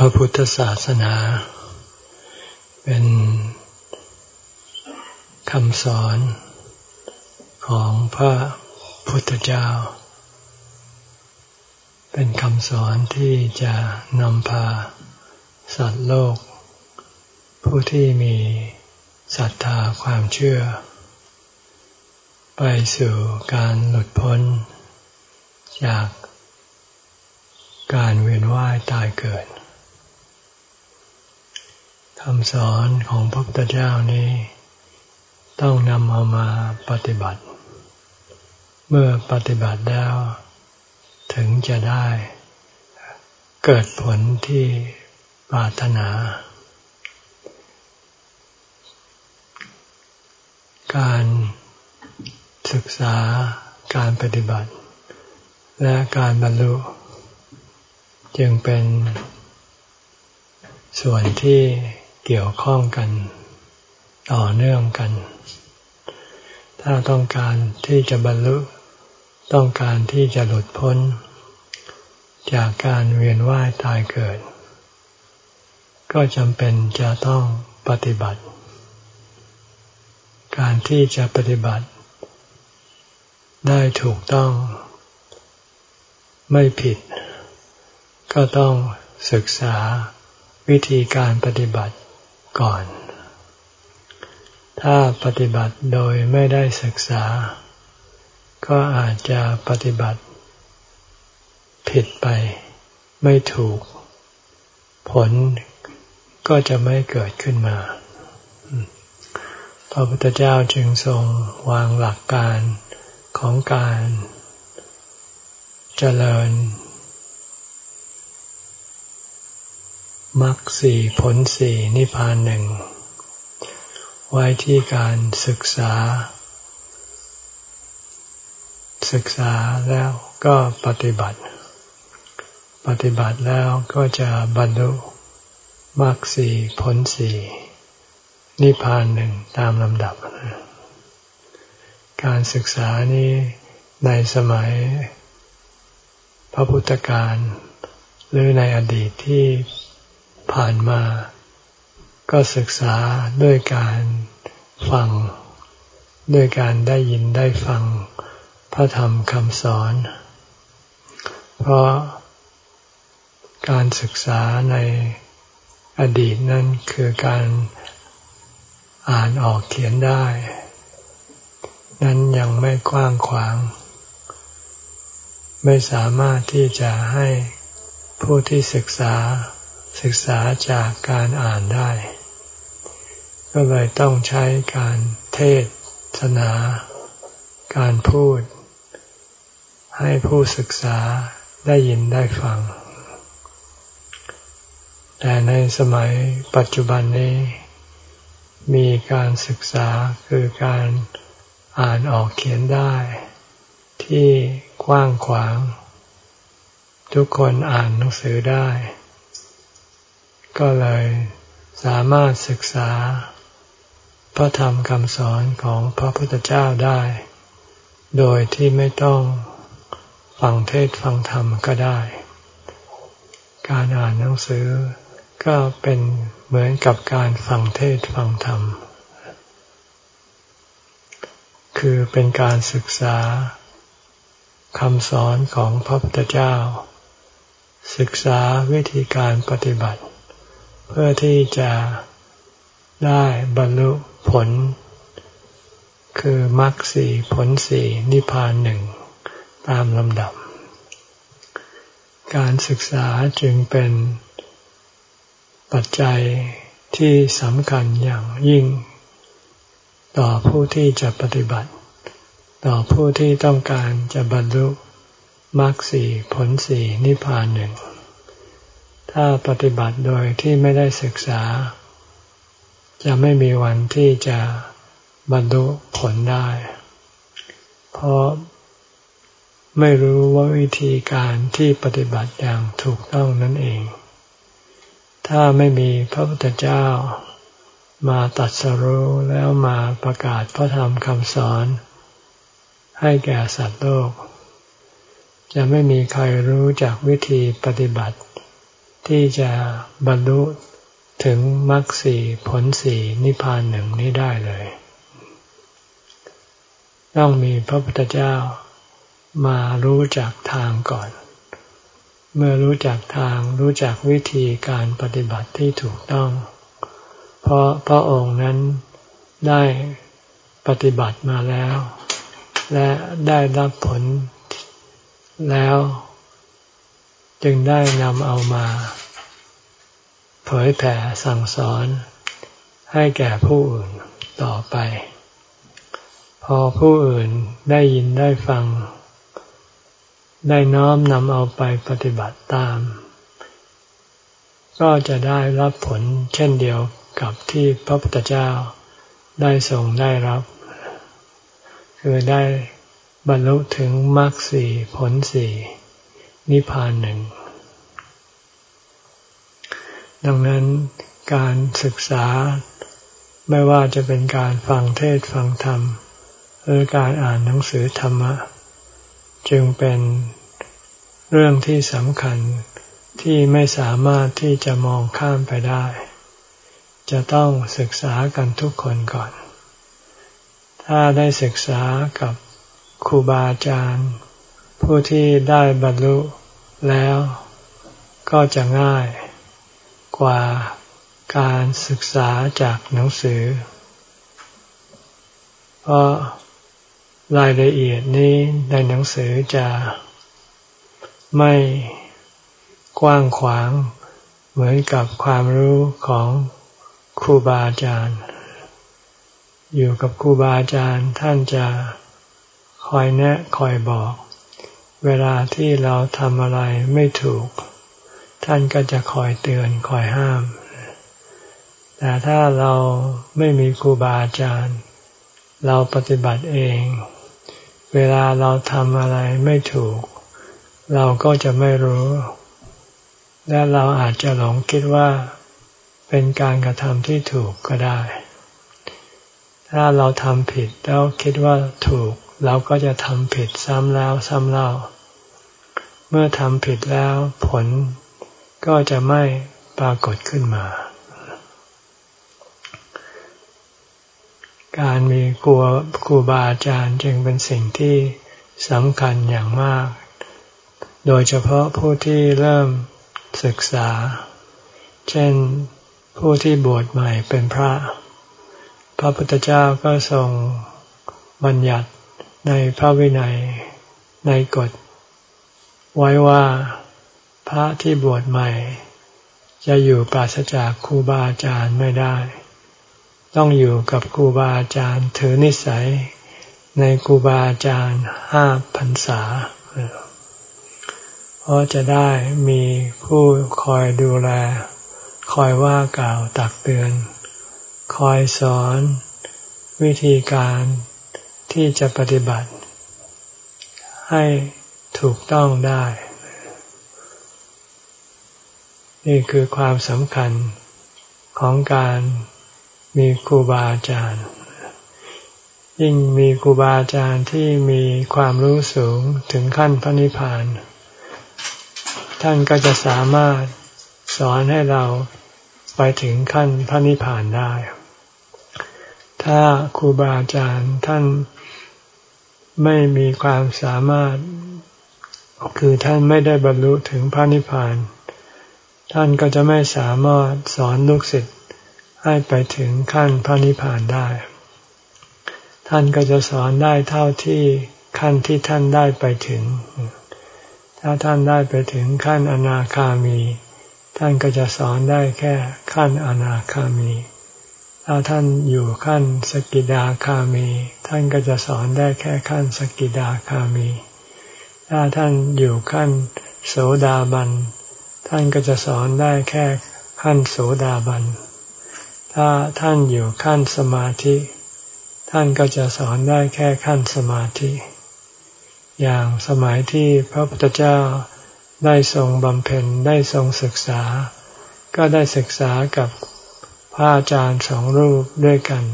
พระพุทธศาสนา เป็นคำสอนของพระพุทธเจ้า เป็นคำสอนที่จะนำพาสัตว์โลก ผู้ที่มีศรัทธาความเชื่อ ไปสู่การหลุดพ้น จากการเวียนว่ายตายเกิด คำสอนของพระพุทธเจ้านี้ ต้องนำเอามาปฏิบัติ เมื่อปฏิบัติแล้ว ถึงจะได้ เกิดผลที่ปรารถนา การศึกษาการปฏิบัติ และการบรรลุ จึงเป็นส่วนที่ เกี่ยวข้องกัน ต่อเนื่องกัน ถ้าต้องการที่จะบรรลุ ต้องการที่จะหลุดพ้น จากการเวียนว่ายตายเกิด ก็จำเป็นจะต้องปฏิบัติ การที่จะปฏิบัติ ได้ถูกต้อง ไม่ผิด ก็ต้องศึกษาวิธีการปฏิบัติ ก่อน ถ้าปฏิบัติโดยไม่ได้ศึกษา ก็อาจจะปฏิบัติ ผิดไป ไม่ถูก ผลก็จะไม่เกิดขึ้นมา พระพุทธเจ้าจึงทรงวางหลักการของการ เจริญ มรรคสี่ผลสี่นิพพานหนึ่ง ไว้ที่การศึกษา ศึกษาแล้วก็ปฏิบัติ ปฏิบัติแล้วก็จะบรรลุมรรคสี่ผลสี่นิพพานหนึ่งตามลำดับ การศึกษานี้ในสมัยพระพุทธการหรือในอดีตที่ ผ่านมา ก็ศึกษาด้วยการฟัง ด้วยการได้ยินได้ฟัง พระธรรมคำสอน เพราะการศึกษาในอดีตนั้นคือการอ่านออกเขียนได้ นั้นยังไม่กว้างขวาง ไม่สามารถที่จะให้ผู้ที่ศึกษา ศึกษาจากการอ่านได้ ก็เลยต้องใช้การเทศนา การพูด ให้ผู้ศึกษาได้ยินได้ฟัง แต่ในสมัยปัจจุบันนี้ มีการศึกษาคือการอ่านออกเขียนได้ ที่กว้างขวาง ทุกคนอ่านหนังสือได้ ก็เลยสามารถศึกษา พระธรรมคำสอนของพระพุทธเจ้าได้ โดยที่ไม่ต้องฟังเทศฟังธรรมก็ได้ การอ่านหนังสือก็เป็นเหมือนกับการฟังเทศฟังธรรม คือเป็นการศึกษาคำสอนของพระพุทธเจ้า ศึกษาวิธีการปฏิบัติ เพื่อที่จะได้บรรลุผล คือมรรคสี่ผลสี่นิพพานหนึ่งตามลำดับ การศึกษาจึงเป็นปัจจัยที่สำคัญอย่างยิ่ง ต่อผู้ที่จะปฏิบัติ ต่อผู้ที่ต้องการจะบรรลุมรรคสี่ผลสี่นิพพานหนึ่ง ถ้าปฏิบัติโดยที่ไม่ได้ศึกษา จะไม่มีวันที่จะบรรลุผลได้ เพราะไม่รู้ว่าวิธีการที่ปฏิบัติอย่างถูกต้องนั่นเอง ถ้าไม่มีพระพุทธเจ้ามาตัดสรู้แล้วมาประกาศพระธรรมคำสอน ให้แก่สัตว์โลก จะไม่มีใครรู้จากวิธีปฏิบัติ ที่จะบรรลุถึงมรรคสี่ผลสี่นิพพานหนึ่งนี้ได้เลย ต้องมีพระพุทธเจ้ามารู้จักทางก่อน เมื่อรู้จักทางรู้จักวิธีการปฏิบัติที่ถูกต้อง เพราะพระองค์นั้นได้ปฏิบัติมาแล้ว และได้รับผลแล้ว จึงได้นำเอามา เผยแผ่สั่งสอนให้แก่ผู้อื่นต่อไป พอผู้อื่นได้ยินได้ฟัง ได้น้อมนำเอาไปปฏิบัติตาม ก็จะได้รับผลเช่นเดียวกับที่พระพุทธเจ้าได้ทรงได้รับ คือได้บรรลุถึงมรรคสี่ผลสี่ นิพพานหนึ่ง ดังนั้นการศึกษาไม่ว่าจะเป็นการฟังเทศฟังธรรม หรือการอ่านหนังสือธรรมะ จึงเป็นเรื่องที่สำคัญที่ไม่สามารถที่จะมองข้ามไปได้ จะต้องศึกษากันทุกคนก่อน ถ้าได้ศึกษากับครูบาอาจารย์ ผู้ที่ได้บรรลุแล้วก็จะง่ายกว่าการศึกษาจากหนังสือ เพราะรายละเอียดนี้ในหนังสือจะไม่กว้างขวางเหมือนกับความรู้ของครูบาอาจารย์ อยู่กับครูบาอาจารย์ท่านจะคอยแนะคอยบอก เวลาที่เราทำอะไรไม่ถูก ท่านก็จะคอยเตือนคอยห้าม แต่ถ้าเราไม่มีครูบาอาจารย์ เราปฏิบัติเอง เวลาเราทำอะไรไม่ถูก เราก็จะไม่รู้ และเราอาจจะหลงคิดว่าเป็นการกระทำที่ถูกก็ได้ ถ้าเราทำผิดแล้วคิดว่าถูก เราก็จะทำผิดซ้ำแล้วซ้ำเล่า เมื่อทำผิดแล้วผลก็จะไม่ปรากฏขึ้นมา การมีครูครูบาอาจารย์จึงเป็นสิ่งที่สำคัญอย่างมาก โดยเฉพาะผู้ที่เริ่มศึกษา เช่นผู้ที่บวชใหม่เป็นพระ พระพุทธเจ้าก็ทรงบัญญัติในพระวินัยในกฎ ไว้ว่าพระที่บวชใหม่ จะอยู่ปราศจากครูบาอาจารย์ไม่ได้ ต้องอยู่กับครูบาอาจารย์ถือนิสัยในครูบาอาจารย์ห้าพรรษาเพราะจะได้มีผู้คอยดูแล คอยว่ากล่าวตักเตือน คอยสอนวิธีการที่จะปฏิบัติ ให้ ถูกต้องได้ นี่คือความสำคัญของการมีครูบาอาจารย์ ยิ่งมีครูบาอาจารย์ที่มีความรู้สูงถึงขั้นพระนิพพาน ท่านก็จะสามารถสอนให้เราไปถึงขั้นพระนิพพานได้ ถ้าครูบาอาจารย์ท่านไม่มีความสามารถ คือท่านไม่ได้บรรลุถึงพระนิพพาน ท่านก็จะไม่สามารถสอนลูกศิษย์ให้ไปถึงขั้นพระนิพพานได้ ท่านก็จะสอนได้เท่าที่ขั้นที่ท่านได้ไปถึง ถ้าท่านได้ไปถึงขั้นอนาคามี ท่านก็จะสอนได้แค่ขั้นอนาคามี ถ้าท่านอยู่ขั้นสกิดาคามี ท่านก็จะสอนได้แค่ขั้นสกิดาคามี ถ้าท่านอยู่ขั้นโสดาบัน ท่านก็จะสอนได้แค่ขั้นโสดาบัน ถ้าท่านอยู่ขั้นสมาธิ ท่านก็จะสอนได้แค่ขั้นสมาธิ อย่างสมัยที่พระพุทธเจ้าได้ทรงบำเพ็ญได้ทรงศึกษา ก็ได้ศึกษากับพระอาจารย์สองรูปด้วยกัน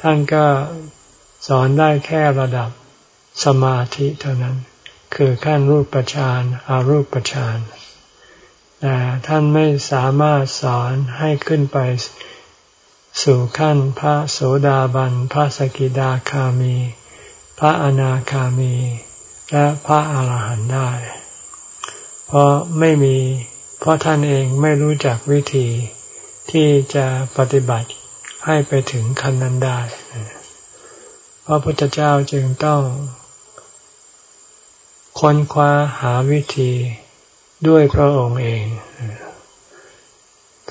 ท่านก็สอนได้แค่ระดับสมาธิเท่านั้น คือขั้นรูปฌานอารูปฌานแต่ท่านไม่สามารถสอนให้ขึ้นไปสู่ขั้นพระโสดาบัน พระสกิดาคามี พระอนาคามี และพระอาหารหันต์ได้ เพราะไม่มี เพราะท่านเองไม่รู้จักวิธีที่จะปฏิบัติให้ไปถึงขั้นนั้นได้ พระพุทธเจ้าจึงต้อง ค้นคว้าหาวิธีด้วยพระองค์เอง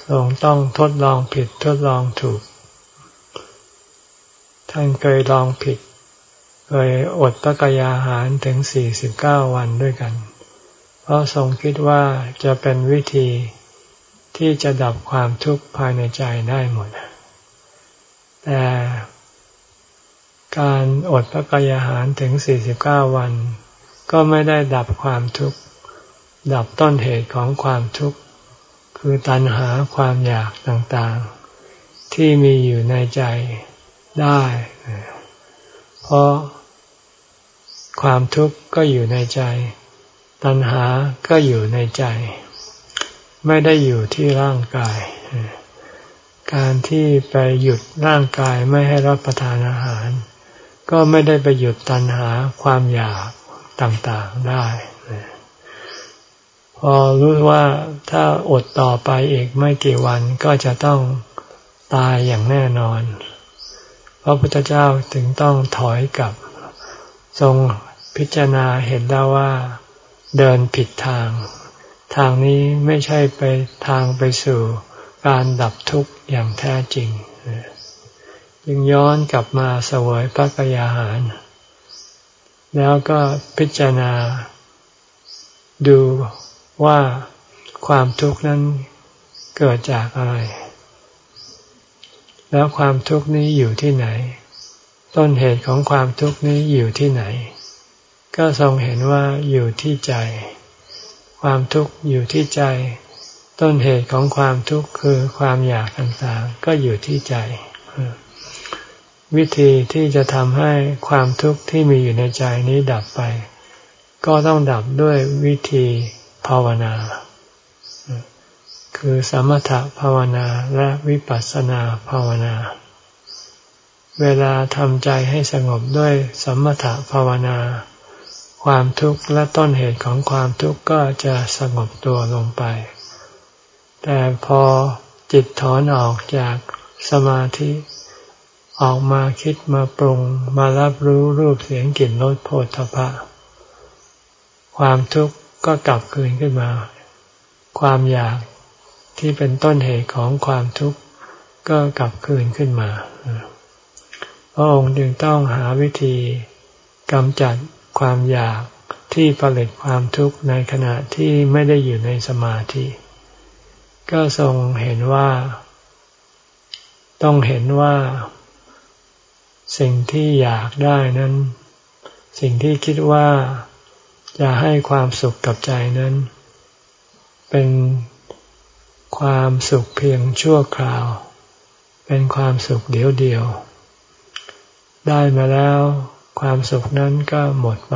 ทรงต้องทดลองผิดทดลองถูก ท่านเคยลองผิด เคยอดตะกยาหารถึงสี่สิบเก้าวันด้วยกัน เพราะทรงคิดว่าจะเป็นวิธีที่จะดับความทุกข์ภายในใจได้หมด แต่การอดพระกายอาหารถึง49วัน ก็ไม่ได้ดับความทุกข์ ดับต้นเหตุของความทุกข์ คือตัณหาความอยากต่างๆ ที่มีอยู่ในใจได้ เพราะความทุกข์ก็อยู่ในใจ ตัณหาก็อยู่ในใจ ไม่ได้อยู่ที่ร่างกาย การที่ไปหยุดร่างกายไม่ให้รับประทานอาหาร ก็ไม่ได้ไปหยุดตัณหาความอยาก ต่างๆได้พอรู้ว่าถ้าอดต่อไปอีกไม่กี่วันก็จะต้องตายอย่างแน่นอน พระพุทธเจ้าถึงต้องถอยกลับ ทรงพิจารณาเห็นแล้วว่าเดินผิดทาง ทางนี้ไม่ใช่ไปทางไปสู่การดับทุกข์อย่างแท้จริง จึงย้อนกลับมาสวยพระกยาหาร แล้วก็พิจารณา ดูว่าความทุกข์นั้นเกิดจากอะไร แล้วความทุกข์นี้อยู่ที่ไหน ต้นเหตุของความทุกข์นี้อยู่ที่ไหน ก็ทรงเห็นว่าอยู่ที่ใจ ความทุกข์อยู่ที่ใจ ต้นเหตุของความทุกข์คือความอยากต่างๆ ก็อยู่ที่ใจ วิธีที่จะทำให้ความทุกข์ที่มีอยู่ในใจนี้ดับไป ก็ต้องดับด้วยวิธีภาวนา คือสมถภาวนาและวิปัสสนาภาวนา เวลาทำใจให้สงบด้วยสมถภาวนา ความทุกข์และต้นเหตุของความทุกข์ก็จะสงบตัวลงไป แต่พอจิตถอนออกจากสมาธิ ออกมาคิดมาปรุงมารับรู้รูปเสียงกลิ่นรสโผฏฐพะ ความทุกข์ก็กลับคืนขึ้นมา ความอยากที่เป็นต้นเหตุของความทุกข์ก็กลับคืนขึ้นมาพระองค์จึงต้องหาวิธีกำจัดความอยากที่ผลิตความทุกข์ในขณะที่ไม่ได้อยู่ในสมาธิ ก็ทรงเห็นว่า ต้องเห็นว่า สิ่งที่อยากได้นั้น สิ่งที่คิดว่าจะให้ความสุขกับใจนั้น เป็นความสุขเพียงชั่วคราว เป็นความสุขเดียวเดียว ได้มาแล้วความสุขนั้นก็หมดไป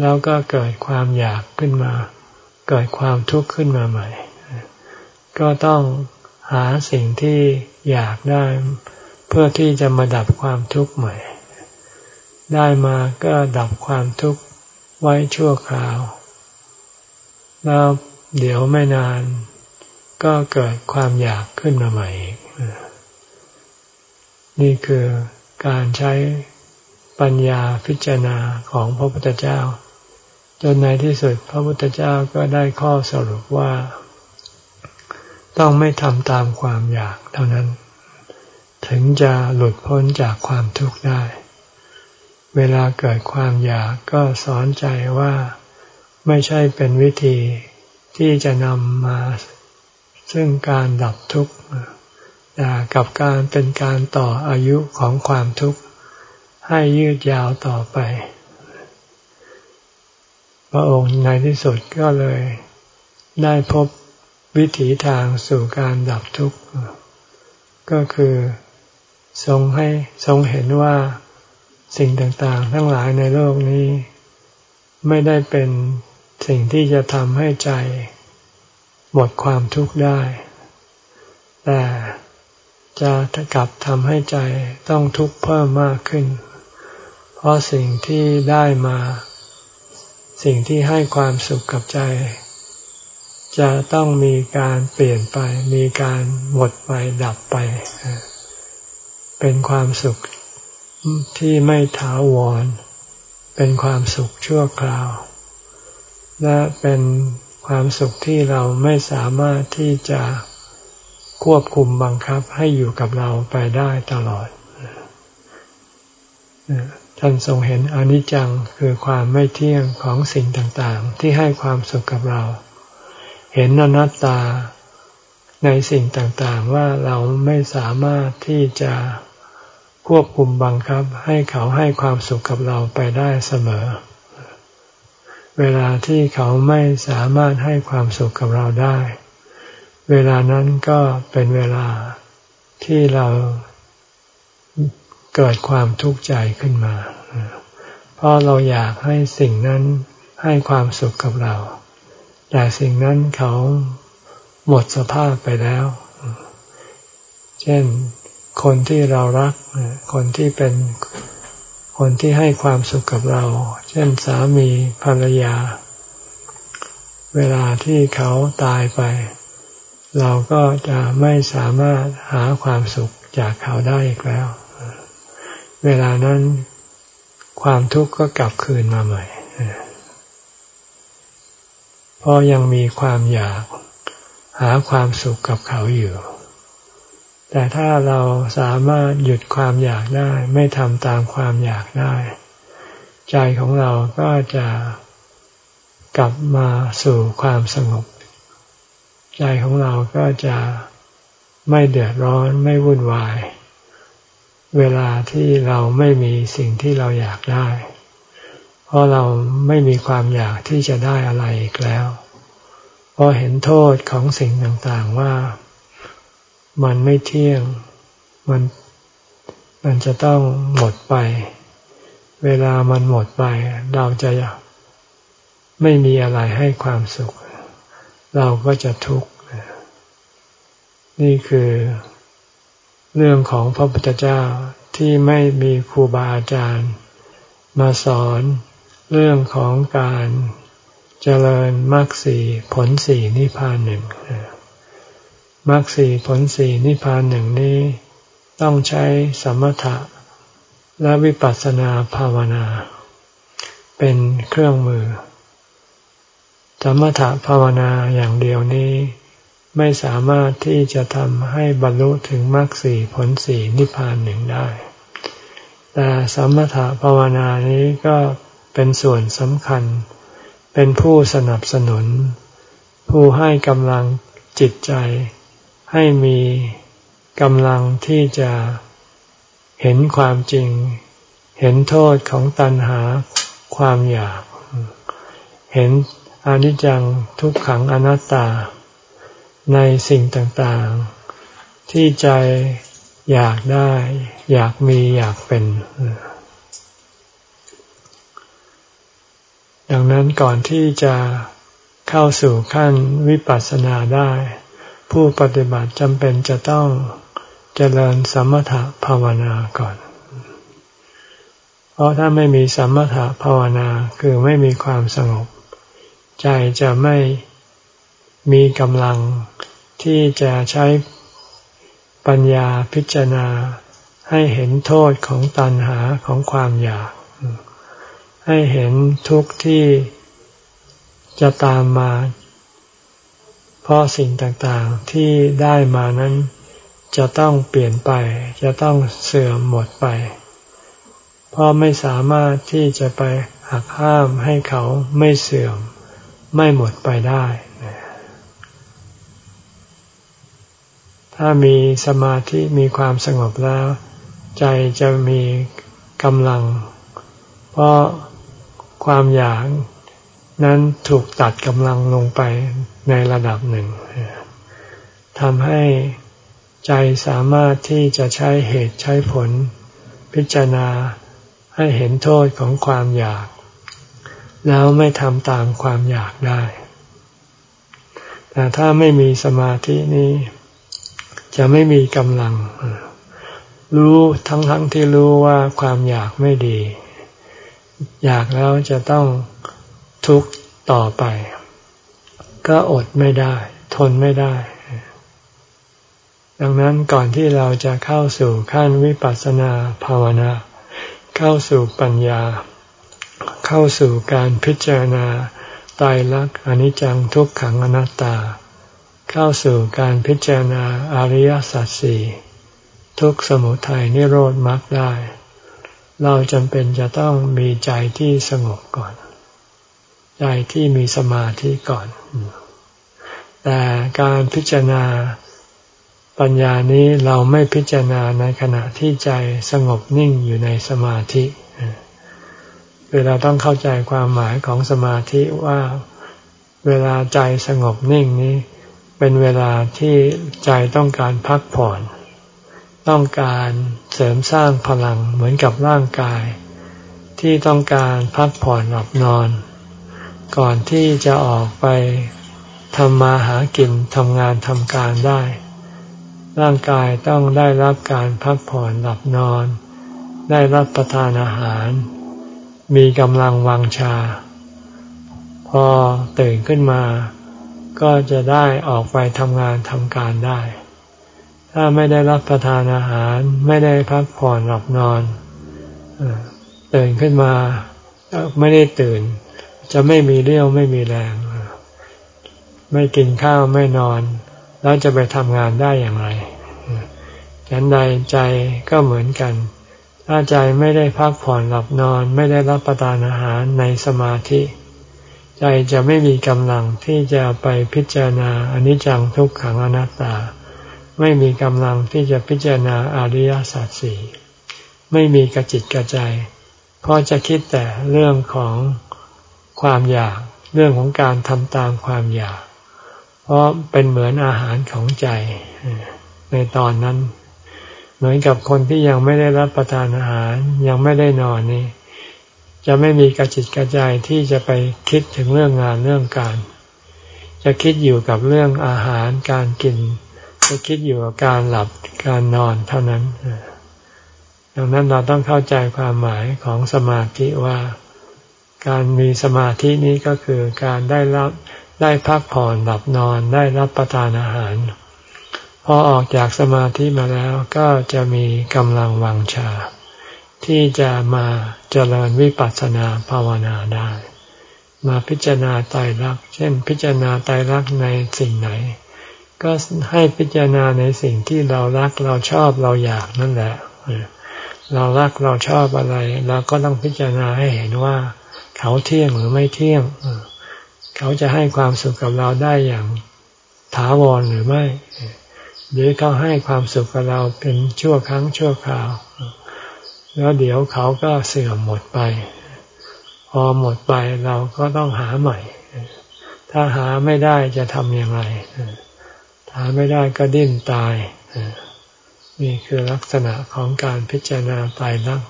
แล้วก็เกิดความอยากขึ้นมา เกิดความทุกข์ขึ้นมาใหม่ ก็ต้องหาสิ่งที่อยากได้ เพื่อที่จะมาดับความทุกข์ใหม่ ได้มาก็ดับความทุกข์ไว้ชั่วคราว แล้วเดี๋ยวไม่นานก็เกิดความอยากขึ้นมาใหม่อีกนี่คือการใช้ปัญญาพิจารณาของพระพุทธเจ้า จนในที่สุดพระพุทธเจ้าก็ได้ข้อสรุปว่า ต้องไม่ทำตามความอยากเท่านั้น ถึงจะหลุดพ้นจากความทุกข์ได้ เวลาเกิดความอยากก็สอนใจว่าไม่ใช่เป็นวิธีที่จะนำมาซึ่งการดับทุกข์แต่กับการเป็นการต่ออายุของความทุกข์ให้ยืดยาวต่อไป พระองค์ในที่สุดก็เลยได้พบวิถีทางสู่การดับทุกข์ก็คือ ทรงให้ทรงเห็นว่าสิ่งต่างๆ ทั้งหลายในโลกนี้ ไม่ได้เป็นสิ่งที่จะทำให้ใจ หมดความทุกข์ได้ แต่จะกลับทำให้ใจต้องทุกข์เพิ่มมากขึ้น เพราะสิ่งที่ได้มา สิ่งที่ให้ความสุขกับใจ จะต้องมีการเปลี่ยนไป มีการหมดไปดับไป เป็นความสุขที่ไม่ถาวร เป็นความสุขชั่วคราว และเป็นความสุขที่เราไม่สามารถที่จะควบคุมบังคับให้อยู่กับเราไปได้ตลอด ท่านทรงเห็นอนิจจังคือความไม่เที่ยงของสิ่งต่างๆ ที่ให้ความสุขกับเรา เห็นอนัตตาในสิ่งต่างๆว่าเราไม่สามารถที่จะ ควบคุมบังคับให้เขาให้ความสุขกับเราไปได้เสมอ เวลาที่เขาไม่สามารถให้ความสุขกับเราได้ เวลานั้นก็เป็นเวลาที่เราเกิดความทุกข์ใจขึ้นมา เพราะเราอยากให้สิ่งนั้นให้ความสุขกับเรา แต่สิ่งนั้นเขาหมดสภาพไปแล้ว เช่น คนที่เรารัก คนที่เป็นคนที่ให้ความสุขกับเรา เช่นสามีภรรยา เวลาที่เขาตายไป เราก็จะไม่สามารถหาความสุขจากเขาได้อีกแล้ว เวลานั้นความทุกข์ก็กลับคืนมาใหม่เพราะยังมีความอยากหาความสุขกับเขาอยู่ แต่ถ้าเราสามารถหยุดความอยากได้ ไม่ทำตามความอยากได้ ใจของเราก็จะกลับมาสู่ความสงบ ใจของเราก็จะไม่เดือดร้อนไม่วุ่นวาย เวลาที่เราไม่มีสิ่งที่เราอยากได้ เพราะเราไม่มีความอยากที่จะได้อะไรอีกแล้ว เพราะเห็นโทษของสิ่งต่างๆว่า มันไม่เที่ยง มัน มันจะต้องหมดไป เวลามันหมดไป เราจะไม่มีอะไรให้ความสุข เราก็จะทุกข์ นี่คือเรื่องของพระพุทธเจ้าที่ไม่มีครูบาอาจารย์ มาสอนเรื่องของการเจริญมรรคสีผลสีนิพพานหนึ่ง มรรคสี่ผลสี่นิพพานหนึ่งนี้ ต้องใช้สมถะ และวิปัสสนาภาวนา เป็นเครื่องมือ สมถะภาวนาอย่างเดียวนี้ ไม่สามารถที่จะทำให้บรรลุถึงมรรคสี่ผลสี่นิพพานหนึ่งได้ แต่สมถะภาวนานี้ก็เป็นส่วนสำคัญ เป็นผู้สนับสนุน ผู้ให้กำลังจิตใจ ให้มีกำลังที่จะเห็นความจริง เห็นโทษของตัณหาความอยาก เห็นอนิจจังทุกขังอนัตตา ในสิ่งต่างๆ ที่ใจอยากได้ อยากมีอยากเป็น ดังนั้นก่อนที่จะเข้าสู่ขั้นวิปัสสนาได้ ผู้ปฏิบัติจำเป็นจะต้องเจริญสมถะภาวนาก่อน เพราะถ้าไม่มีสมถะภาวนาคือไม่มีความสงบ ใจจะไม่มีกำลังที่จะใช้ปัญญาพิจารณาให้เห็นโทษของตัณหาของความอยาก ให้เห็นทุกข์ที่จะตามมา เพราะสิ่งต่างๆที่ได้มานั้นจะต้องเปลี่ยนไป จะต้องเสื่อมหมดไป เพราะไม่สามารถที่จะไปหักห้ามให้เขาไม่เสื่อม ไม่หมดไปได้ ถ้ามีสมาธิมีความสงบแล้ว ใจจะมีกำลัง เพราะความอยาก นั้นถูกตัดกำลังลงไปในระดับหนึ่งทำให้ใจสามารถที่จะใช้เหตุใช้ผล พิจารณาให้เห็นโทษของความอยาก แล้วไม่ทำตามความอยากได้ แต่ถ้าไม่มีสมาธินี้ จะไม่มีกำลัง รู้ทั้งทั้งที่รู้ว่าความอยากไม่ดี อยากแล้วจะต้อง ทุกข์ต่อไป ก็อดไม่ได้ ทนไม่ได้ ดังนั้นก่อนที่เราจะเข้าสู่ขั้นวิปัสสนาภาวนา เข้าสู่ปัญญา เข้าสู่การพิจารณาตายรักอนิจจังทุกขังอนัตตา เข้าสู่การพิจารณาอริยสัจสี่ทุกสมุทัยนิโรธมรรคได้ เราจำเป็นจะต้องมีใจที่สงบก่อน ใจที่มีสมาธิก่อน แต่การพิจารณาปัญญานี้เราไม่พิจารณาในขณะที่ใจสงบนิ่งอยู่ในสมาธิเวลาต้องเข้าใจความหมายของสมาธิว่าเวลาใจสงบนิ่งนี้ เป็นเวลาที่ใจต้องการพักผ่อน ต้องการเสริมสร้างพลังเหมือนกับร่างกาย ที่ต้องการพักผ่อนหลับนอน ก่อนที่จะออกไปทำมาหากินทำงานทำการได้ ร่างกายต้องได้รับการพักผ่อนหลับนอน ได้รับประทานอาหาร มีกำลังวังชา พอตื่นขึ้นมา ก็จะได้ออกไปทำงานทำการได้ ถ้าไม่ได้รับประทานอาหารไม่ได้พักผ่อนหลับนอนตื่นขึ้นมาไม่ได้ตื่น จะไม่มีเรี่ยวไม่มีแรง ไม่กินข้าวไม่นอน แล้วจะไปทำงานได้อย่างไรฉันใดใจก็เหมือนกัน ถ้าใจไม่ได้พักผ่อนหลับนอน ไม่ได้รับประทานอาหารในสมาธิ ใจจะไม่มีกำลังที่จะไปพิจารณาอนิจจังทุกขังอนัตตา ไม่มีกำลังที่จะพิจารณาอริยสัจสี่ไม่มีกระจิตกระใจเพราะจะคิดแต่เรื่องของ ความอยาก เรื่องของการทำตามความอยาก เพราะเป็นเหมือนอาหารของใจ ในตอนนั้น เหมือนกับคนที่ยังไม่ได้รับประทานอาหารยังไม่ได้นอนนี่จะไม่มีกระจิตกระใจที่จะไปคิดถึงเรื่องงานเรื่องการ จะคิดอยู่กับเรื่องอาหารการกิน จะคิดอยู่กับการหลับการนอนเท่านั้นดังนั้นเราต้องเข้าใจความหมายของสมาธิว่า การมีสมาธินี้ก็คือการได้รับได้พักผ่อนหลับนอนได้รับประทานอาหาร พอออกจากสมาธิมาแล้วก็จะมีกำลังวังชา ที่จะมาเจริญวิปัสสนาภาวนาได้ มาพิจารณาตายรักเช่น พิจารณาตายรักในสิ่งไหน ก็ให้พิจารณาในสิ่งที่เรารักเราชอบเราอยากนั่นแหละเรารักเราชอบอะไร เราก็ต้องพิจารณาให้เห็นว่า เขาเที่ยงหรือไม่เที่ยงเขาจะให้ความสุขกับเราได้อย่างถาวรหรือไม่ หรือเขาให้ความสุขกับเราเป็นชั่วครั้งชั่วคราว แล้วเดี๋ยวเขาก็เสื่อมหมดไป พอหมดไปเราก็ต้องหาใหม่ ถ้าหาไม่ได้จะทำอย่างไร หาไม่ได้ก็ดิ้นตายนี่คือลักษณะของการพิจารณาตายรัก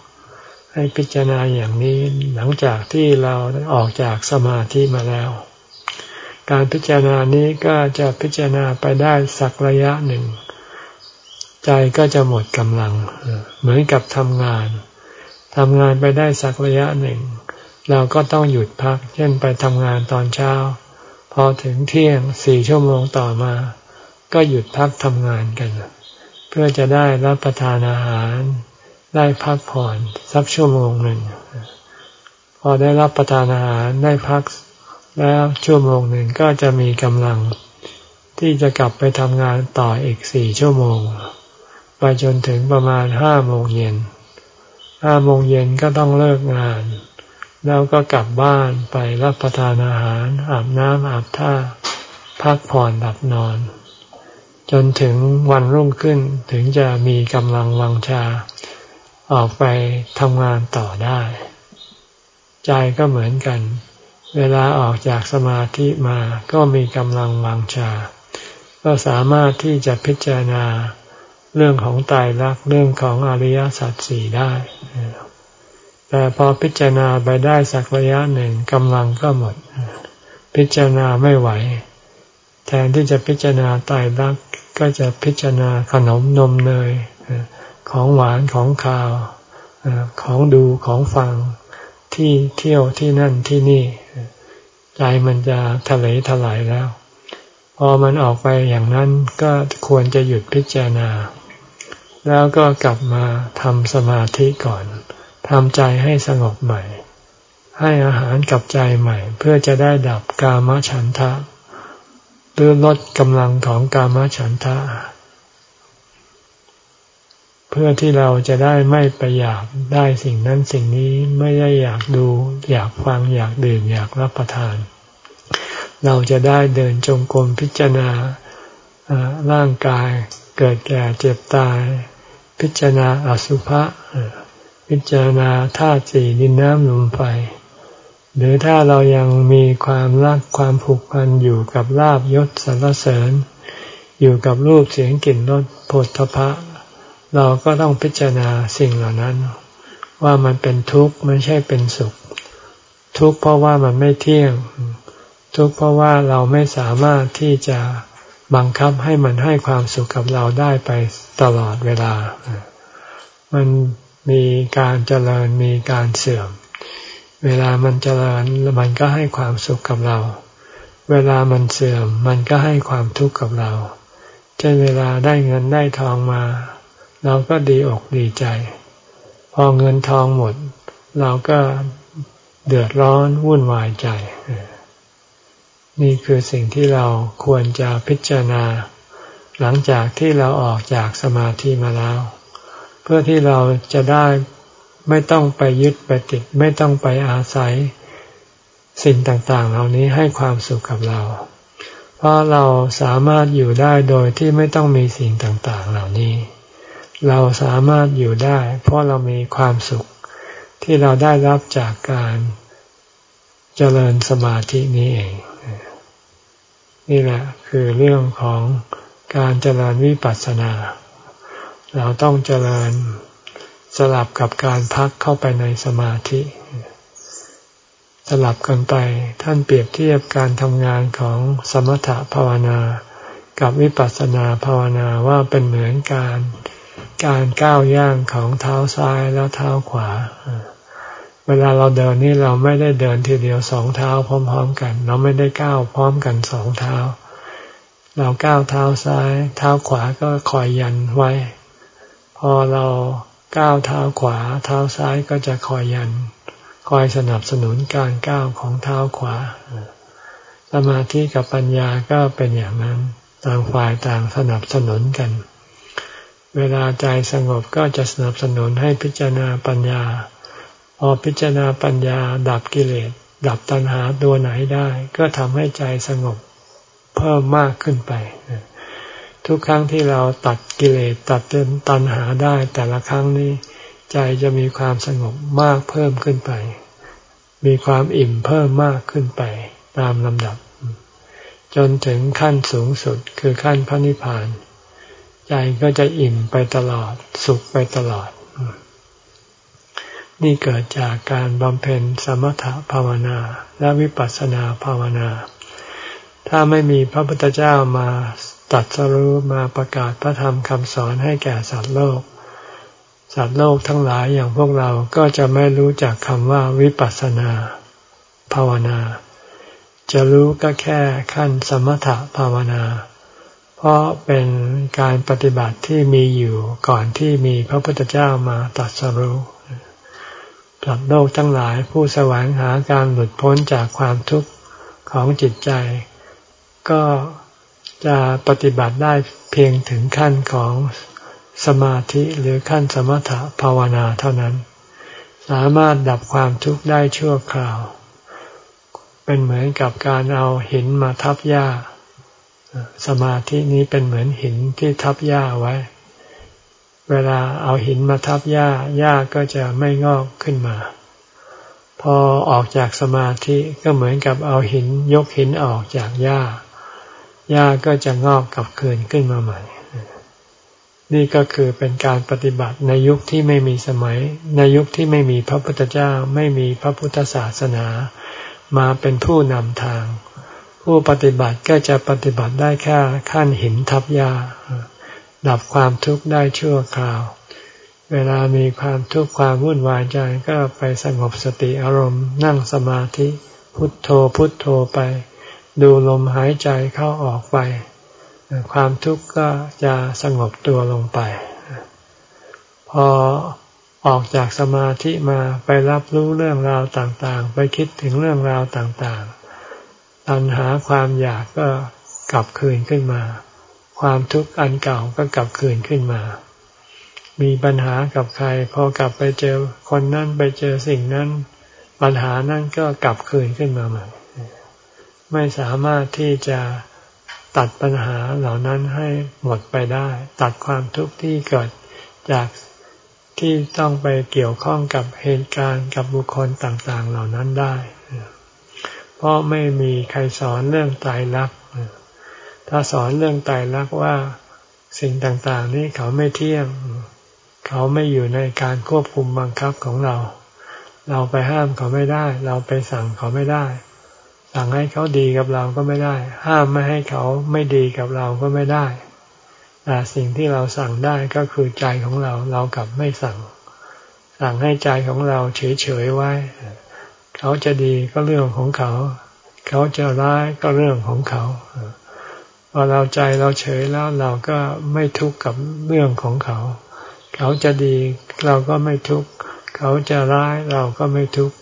ให้พิจารณาอย่างนี้หลังจากที่เราออกจากสมาธิมาแล้ว การพิจารณานี้ก็จะพิจารณาไปได้สักระยะหนึ่ง ใจก็จะหมดกำลัง เหมือนกับทำงานทำงานไปได้สักระยะหนึ่ง เราก็ต้องหยุดพัก เช่นไปทำงานตอนเช้า พอถึงเที่ยงสี่ชั่วโมงต่อมา ก็หยุดพักทำงานกัน เพื่อจะได้รับประทานอาหาร ได้พักผ่อนสักชั่วโมงหนึ่ง พอได้รับประทานอาหารได้พักแล้วชั่วโมงหนึ่งก็จะมีกำลังที่จะกลับไปทำงานต่ออีกสี่ชั่วโมง ไปจนถึงประมาณห้าโมงเย็นห้าโมงเย็นก็ต้องเลิกงาน แล้วก็กลับบ้านไปรับประทานอาหาร อาบน้ำอาบท่า พักผ่อนหลับนอน จนถึงวันรุ่งขึ้นถึงจะมีกำลังวังชา ออกไปทำงานต่อได้ ใจก็เหมือนกัน เวลาออกจากสมาธิมาก็มีกำลังวังชา ก็สามารถที่จะพิจารณาเรื่องของตายรักเรื่องของอริยสัจสี่ได้ แต่พอพิจารณาไปได้สักระยะหนึ่งกำลังก็หมด พิจารณาไม่ไหว แทนที่จะพิจารณาตายรักก็จะพิจารณาขนมนมเนย ของหวานของข้าวของดูของฟังที่เที่ยวที่นั่นที่นี่ ใจมันจะทะเลถลายแล้ว พอมันออกไปอย่างนั้นก็ควรจะหยุดพิจารณา แล้วก็กลับมาทำสมาธิก่อนทำใจให้สงบใหม่ ให้อาหารกับใจใหม่ เพื่อจะได้ดับกามฉันทะหรือลดกำลังของกามฉันทะ เพื่อที่เราจะได้ไม่ไปอยากได้สิ่งนั้นสิ่งนี้ไม่ได้อยากดู อยากฟังอยากดื่มอยากรับประทาน เราจะได้เดินจงกรมพิจารณาร่างกายเกิดแก่เจ็บตาย พิจารณาอสุภะพิจารณาธาตุสี่ดินน้ำลมไฟหรือถ้าเรายังมีความรักความผูกพันอยู่กับลาบยศสรรเสริญ อยู่กับรูปเสียงกลิ่นรสผลทพะ เราก็ต้องพิจารณาสิ่งเหล่านั้น ว่ามันเป็นทุกข์ไม่ใช่เป็นสุข ทุกข์เพราะว่ามันไม่เที่ยง ทุกข์เพราะว่าเราไม่สามารถที่จะบังคับให้มันให้ความสุขกับเราได้ไปตลอดเวลา มันมีการเจริญมีการเสื่อม เวลามันเจริญมันก็ให้ความสุขกับเรา เวลามันเสื่อมมันก็ให้ความทุกข์กับเรา เช่นเวลาได้เงินได้ทองมา เราก็ดีอกดีใจ พอเงินทองหมด เราก็เดือดร้อนวุ่นวายใจ นี่คือสิ่งที่เราควรจะพิจารณา หลังจากที่เราออกจากสมาธิมาแล้ว เพื่อที่เราจะได้ไม่ต้องไปยึดไปติด ไม่ต้องไปอาศัย สิ่งต่างๆ เหล่านี้ให้ความสุขกับเรา เพราะเราสามารถอยู่ได้โดยที่ไม่ต้องมีสิ่งต่างๆ เหล่านี้ เราสามารถอยู่ได้ เพราะเรามีความสุขที่เราได้รับจากการเจริญสมาธินี้เอง นี่แหละคือเรื่องของการเจริญวิปัสสนา เราต้องเจริญสลับกับการพักเข้าไปในสมาธิ สลับกันไปท่านเปรียบเทียบการทำงานของสมถภาวนา กับวิปัสสนาภาวนาว่าเป็นเหมือนการ การก้าวย่างของเท้าซ้ายแล้วเท้าขวา เวลาเราเดินนี่เราไม่ได้เดินทีเดียวสองเท้าพร้อม ๆ กัน เราไม่ได้ก้าวพร้อมกันสองเท้า เราก้าวเท้าซ้าย เท้าขวาก็คอยยันไว้ พอเราก้าวเท้าขวา เท้าซ้ายก็จะคอยยัน คอยสนับสนุนการก้าวของเท้าขวา สมาธิกับปัญญาก็เป็นอย่างนั้น ต่างฝ่ายต่างสนับสนุนกัน เวลาใจสงบก็จะสนับสนุนให้พิจารณาปัญญา พอพิจารณาปัญญาดับกิเลส ดับตัณหาตัวไหนได้ ก็ทำให้ใจสงบเพิ่มมากขึ้นไป ทุกครั้งที่เราตัดกิเลสตัดตัณหาได้ แต่ละครั้งนี้ใจจะมีความสงบมากเพิ่มขึ้นไป มีความอิ่มเพิ่มมากขึ้นไป ตามลำดับ จนถึงขั้นสูงสุดคือขั้นพระนิพพาน ใจก็จะอิ่มไปตลอด สุขไปตลอด นี่เกิดจากการบำเพ็ญสมถภาวนาและวิปัสสนาภาวนา ถ้าไม่มีพระพุทธเจ้ามาตัดสรู้มาประกาศพระธรรมคำสอนให้แก่สัตว์โลก สัตว์โลกทั้งหลายอย่างพวกเราก็จะไม่รู้จักคำว่าวิปัสสนา ภาวนา จะรู้ก็แค่ขั้นสมถภาวนา เพราะเป็นการปฏิบัติที่มีอยู่ก่อนที่มีพระพุทธเจ้ามาตรัสรู้สัตว์โลกทั้งหลายผู้แสวงหาการหลุดพ้นจากความทุกข์ของจิตใจ ก็จะปฏิบัติได้เพียงถึงขั้นของสมาธิหรือขั้นสมถะภาวนาเท่านั้น สามารถดับความทุกข์ได้ชั่วคราว เป็นเหมือนกับการเอาหินมาทับหญ้า สมาธินี้เป็นเหมือนหินที่ทับหญ้าไว้ เวลาเอาหินมาทับหญ้าหญ้าก็จะไม่งอกขึ้นมา พอออกจากสมาธิก็เหมือนกับเอาหินยกหินออกจากหญ้าหญ้าก็จะงอกกลับคืนขึ้นมาใหม่ นี่ก็คือเป็นการปฏิบัติในยุคที่ไม่มีสมัย ในยุคที่ไม่มีพระพุทธเจ้าไม่มีพระพุทธศาสนา มาเป็นผู้นำทาง ผู้ปฏิบัติก็จะปฏิบัติได้แค่ขั้นหินทับยา ดับความทุกข์ได้ชั่วคราว เวลามีความทุกข์ความวุ่นวายใจก็ไปสงบสติอารมณ์นั่งสมาธิ พุทโธพุทโธไป ดูลมหายใจเข้าออกไป ความทุกข์ก็จะสงบตัวลงไป พอออกจากสมาธิมาไปรับรู้เรื่องราวต่างๆ ไปคิดถึงเรื่องราวต่างๆ ตัณหาความอยากก็กลับคืนขึ้นมา ความทุกข์อันเก่าก็กลับคืนขึ้นมา มีปัญหากับใคร พอกลับไปเจอคนนั้นไปเจอสิ่งนั้น ปัญหานั้นก็กลับคืนขึ้นมาใหม่ไม่สามารถที่จะตัดปัญหาเหล่านั้นให้หมดไปได้ ตัดความทุกข์ที่เกิดจากที่ต้องไปเกี่ยวข้องกับเหตุการณ์กับบุคคลต่าง ๆ เหล่านั้นได้ เพราะไม่มีใครสอนเรื่องตายรักถ้าสอนเรื่องตายรักว่าสิ่งต่างๆ นี้เขาไม่เที่ยง เขาไม่อยู่ในการควบคุมบังคับของเรา เราไปห้ามเขาไม่ได้ เราไปสั่งเขาไม่ได้ สั่งให้เขาดีกับเราก็ไม่ได้ ห้ามไม่ให้เขาไม่ดีกับเราก็ไม่ได้แต่สิ่งที่เราสั่งได้ก็คือใจของเรา เรากลับไม่สั่ง สั่งให้ใจของเราเฉยๆไว้ เขาจะดีก็เรื่องของเขา เขาจะร้ายก็เรื่องของเขาพอเราใจเราเฉยแล้วเราก็ไม่ทุกข์กับเรื่องของเขา เขาจะดีเราก็ไม่ทุกข์ เขาจะร้ายเราก็ไม่ทุกข์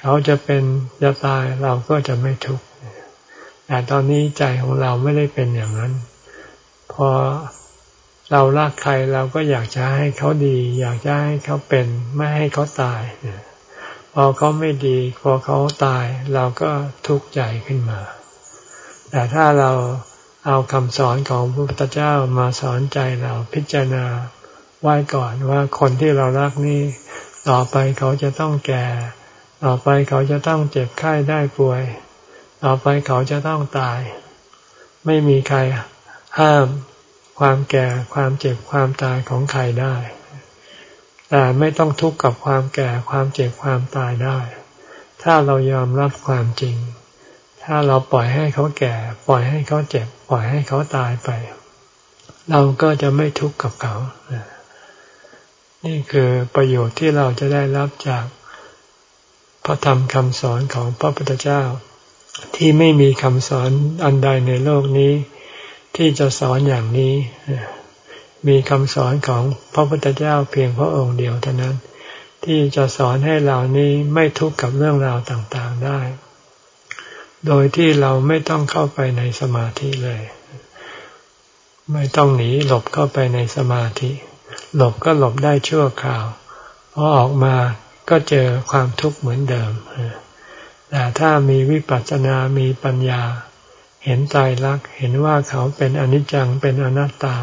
เขาจะเป็นจะตายเราก็จะไม่ทุกข์ แต่ตอนนี้ใจของเราไม่ได้เป็นอย่างนั้น พอเรารักใครเราก็อยากจะให้เขาดี อยากจะให้เขาเป็น ไม่ให้เขาตาย พอเขาไม่ดี พอเขาตายเราก็ทุกข์ใจขึ้นมา แต่ถ้าเราเอาคำสอนของพระพุทธเจ้ามาสอนใจเราพิจารณาไหว้ก่อนว่าคนที่เรารักนี่ต่อไปเขาจะต้องแก่ ต่อไปเขาจะต้องเจ็บไข้ได้ป่วย ต่อไปเขาจะต้องตาย ไม่มีใครห้ามความแก่ความเจ็บความตายของใครได้ แต่ไม่ต้องทุกข์กับความแก่ความเจ็บความตายได้ ถ้าเรายอมรับความจริง ถ้าเราปล่อยให้เขาแก่ ปล่อยให้เขาเจ็บ ปล่อยให้เขาตายไป เราก็จะไม่ทุกข์กับเขา นี่คือประโยชน์ที่เราจะได้รับจากพระธรรมคำสอนของพระพุทธเจ้า ที่ไม่มีคำสอนอันใดในโลกนี้ ที่จะสอนอย่างนี้ มีคำสอนของพระพุทธเจ้าเพียงพระองค์เดียวเท่านั้น ที่จะสอนให้เรานี้ไม่ทุกข์กับเรื่องราวต่างๆได้ โดยที่เราไม่ต้องเข้าไปในสมาธิเลย ไม่ต้องหนีหลบเข้าไปในสมาธิ หลบก็หลบได้ชั่วคราวพอออกมาก็เจอความทุกข์เหมือนเดิมแต่ถ้ามีวิปัสสนา มีปัญญา เห็นใจรัก เห็นว่าเขาเป็นอนิจจัง เป็นอนัตตา